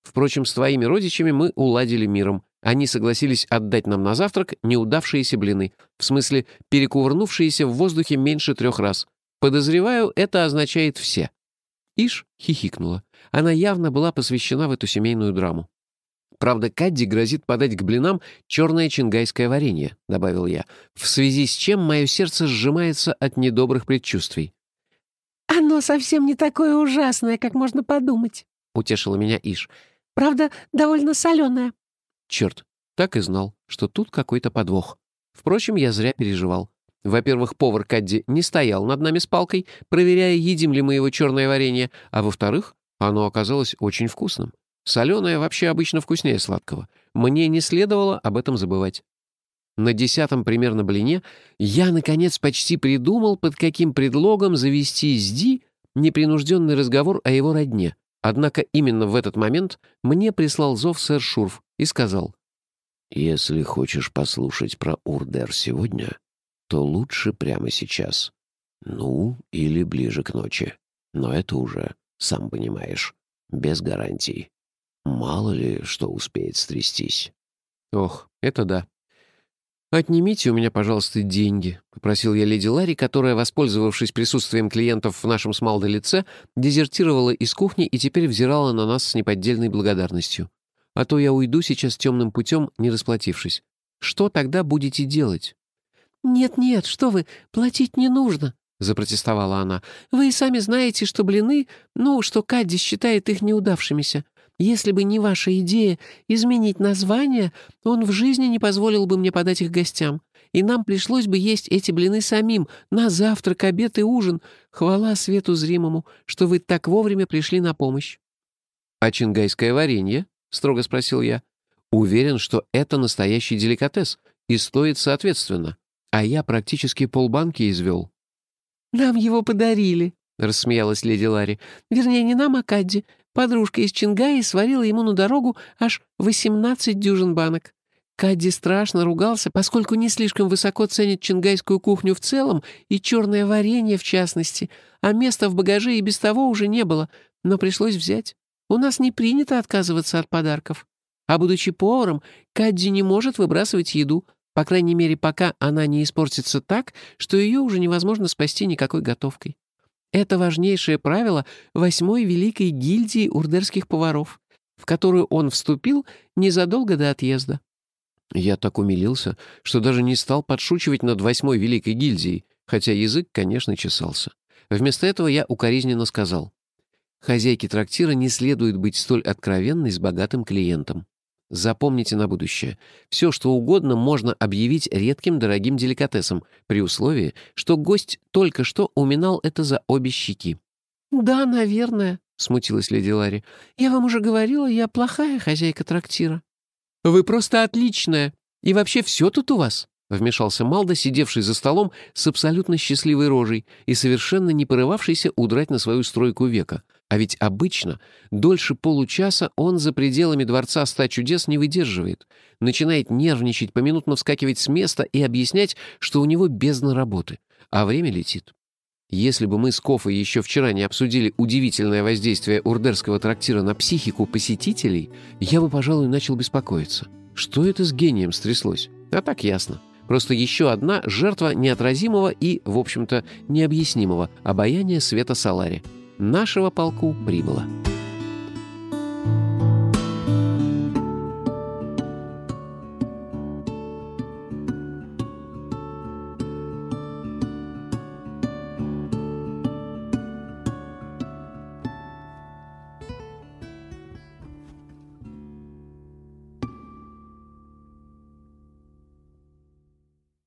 Впрочем, с твоими родичами мы уладили миром. Они согласились отдать нам на завтрак неудавшиеся блины, в смысле перекувырнувшиеся в воздухе меньше трех раз. Подозреваю, это означает «все». Иш хихикнула. Она явно была посвящена в эту семейную драму. «Правда, Кадди грозит подать к блинам черное чингайское варенье», — добавил я, в связи с чем мое сердце сжимается от недобрых предчувствий. «Оно совсем не такое ужасное, как можно подумать», — утешила меня Иш. «Правда, довольно соленое». Черт, так и знал, что тут какой-то подвох. Впрочем, я зря переживал. Во-первых, повар Кадди не стоял над нами с палкой, проверяя, едим ли мы его черное варенье, а во-вторых, оно оказалось очень вкусным. Соленое вообще обычно вкуснее сладкого. Мне не следовало об этом забывать. На десятом примерно блине я, наконец, почти придумал, под каким предлогом завести с Ди непринужденный разговор о его родне. Однако именно в этот момент мне прислал зов сэр Шурф и сказал, «Если хочешь послушать про Урдер сегодня, то лучше прямо сейчас. Ну, или ближе к ночи. Но это уже, сам понимаешь, без гарантий. Мало ли, что успеет стрястись». «Ох, это да. «Отнимите у меня, пожалуйста, деньги», — попросил я леди Ларри, которая, воспользовавшись присутствием клиентов в нашем с лице, дезертировала из кухни и теперь взирала на нас с неподдельной благодарностью. «А то я уйду сейчас темным путем, не расплатившись. Что тогда будете делать?» «Нет-нет, что вы, платить не нужно», — запротестовала она. «Вы и сами знаете, что блины, ну, что Кадди считает их неудавшимися. Если бы не ваша идея изменить название, он в жизни не позволил бы мне подать их гостям, и нам пришлось бы есть эти блины самим, на завтрак, обед и ужин. Хвала свету зримому, что вы так вовремя пришли на помощь». «А чингайское варенье?» — строго спросил я. «Уверен, что это настоящий деликатес и стоит соответственно, а я практически полбанки извел». «Нам его подарили», — рассмеялась леди Ларри. «Вернее, не нам, а Кадди. Подружка из Чингаи сварила ему на дорогу аж 18 дюжин банок. Кадди страшно ругался, поскольку не слишком высоко ценит чингайскую кухню в целом и черное варенье в частности, а места в багаже и без того уже не было, но пришлось взять. У нас не принято отказываться от подарков. А будучи поваром, Кадди не может выбрасывать еду, по крайней мере, пока она не испортится так, что ее уже невозможно спасти никакой готовкой. Это важнейшее правило восьмой великой гильдии урдерских поваров, в которую он вступил незадолго до отъезда. Я так умилился, что даже не стал подшучивать над восьмой великой гильдией, хотя язык, конечно, чесался. Вместо этого я укоризненно сказал, «Хозяйке трактира не следует быть столь откровенной с богатым клиентом. Запомните на будущее. Все, что угодно, можно объявить редким дорогим деликатесом, при условии, что гость только что уминал это за обе щеки. «Да, наверное», — смутилась леди Ларри. «Я вам уже говорила, я плохая хозяйка трактира». «Вы просто отличная. И вообще все тут у вас», — вмешался Малда, сидевший за столом с абсолютно счастливой рожей и совершенно не порывавшийся удрать на свою стройку века — а ведь обычно дольше получаса он за пределами Дворца Ста Чудес не выдерживает, начинает нервничать, поминутно вскакивать с места и объяснять, что у него бездна работы, а время летит. Если бы мы с Кофой еще вчера не обсудили удивительное воздействие урдерского трактира на психику посетителей, я бы, пожалуй, начал беспокоиться. Что это с гением стряслось? А так ясно. Просто еще одна жертва неотразимого и, в общем-то, необъяснимого обаяния света Салари — нашего полку прибыло.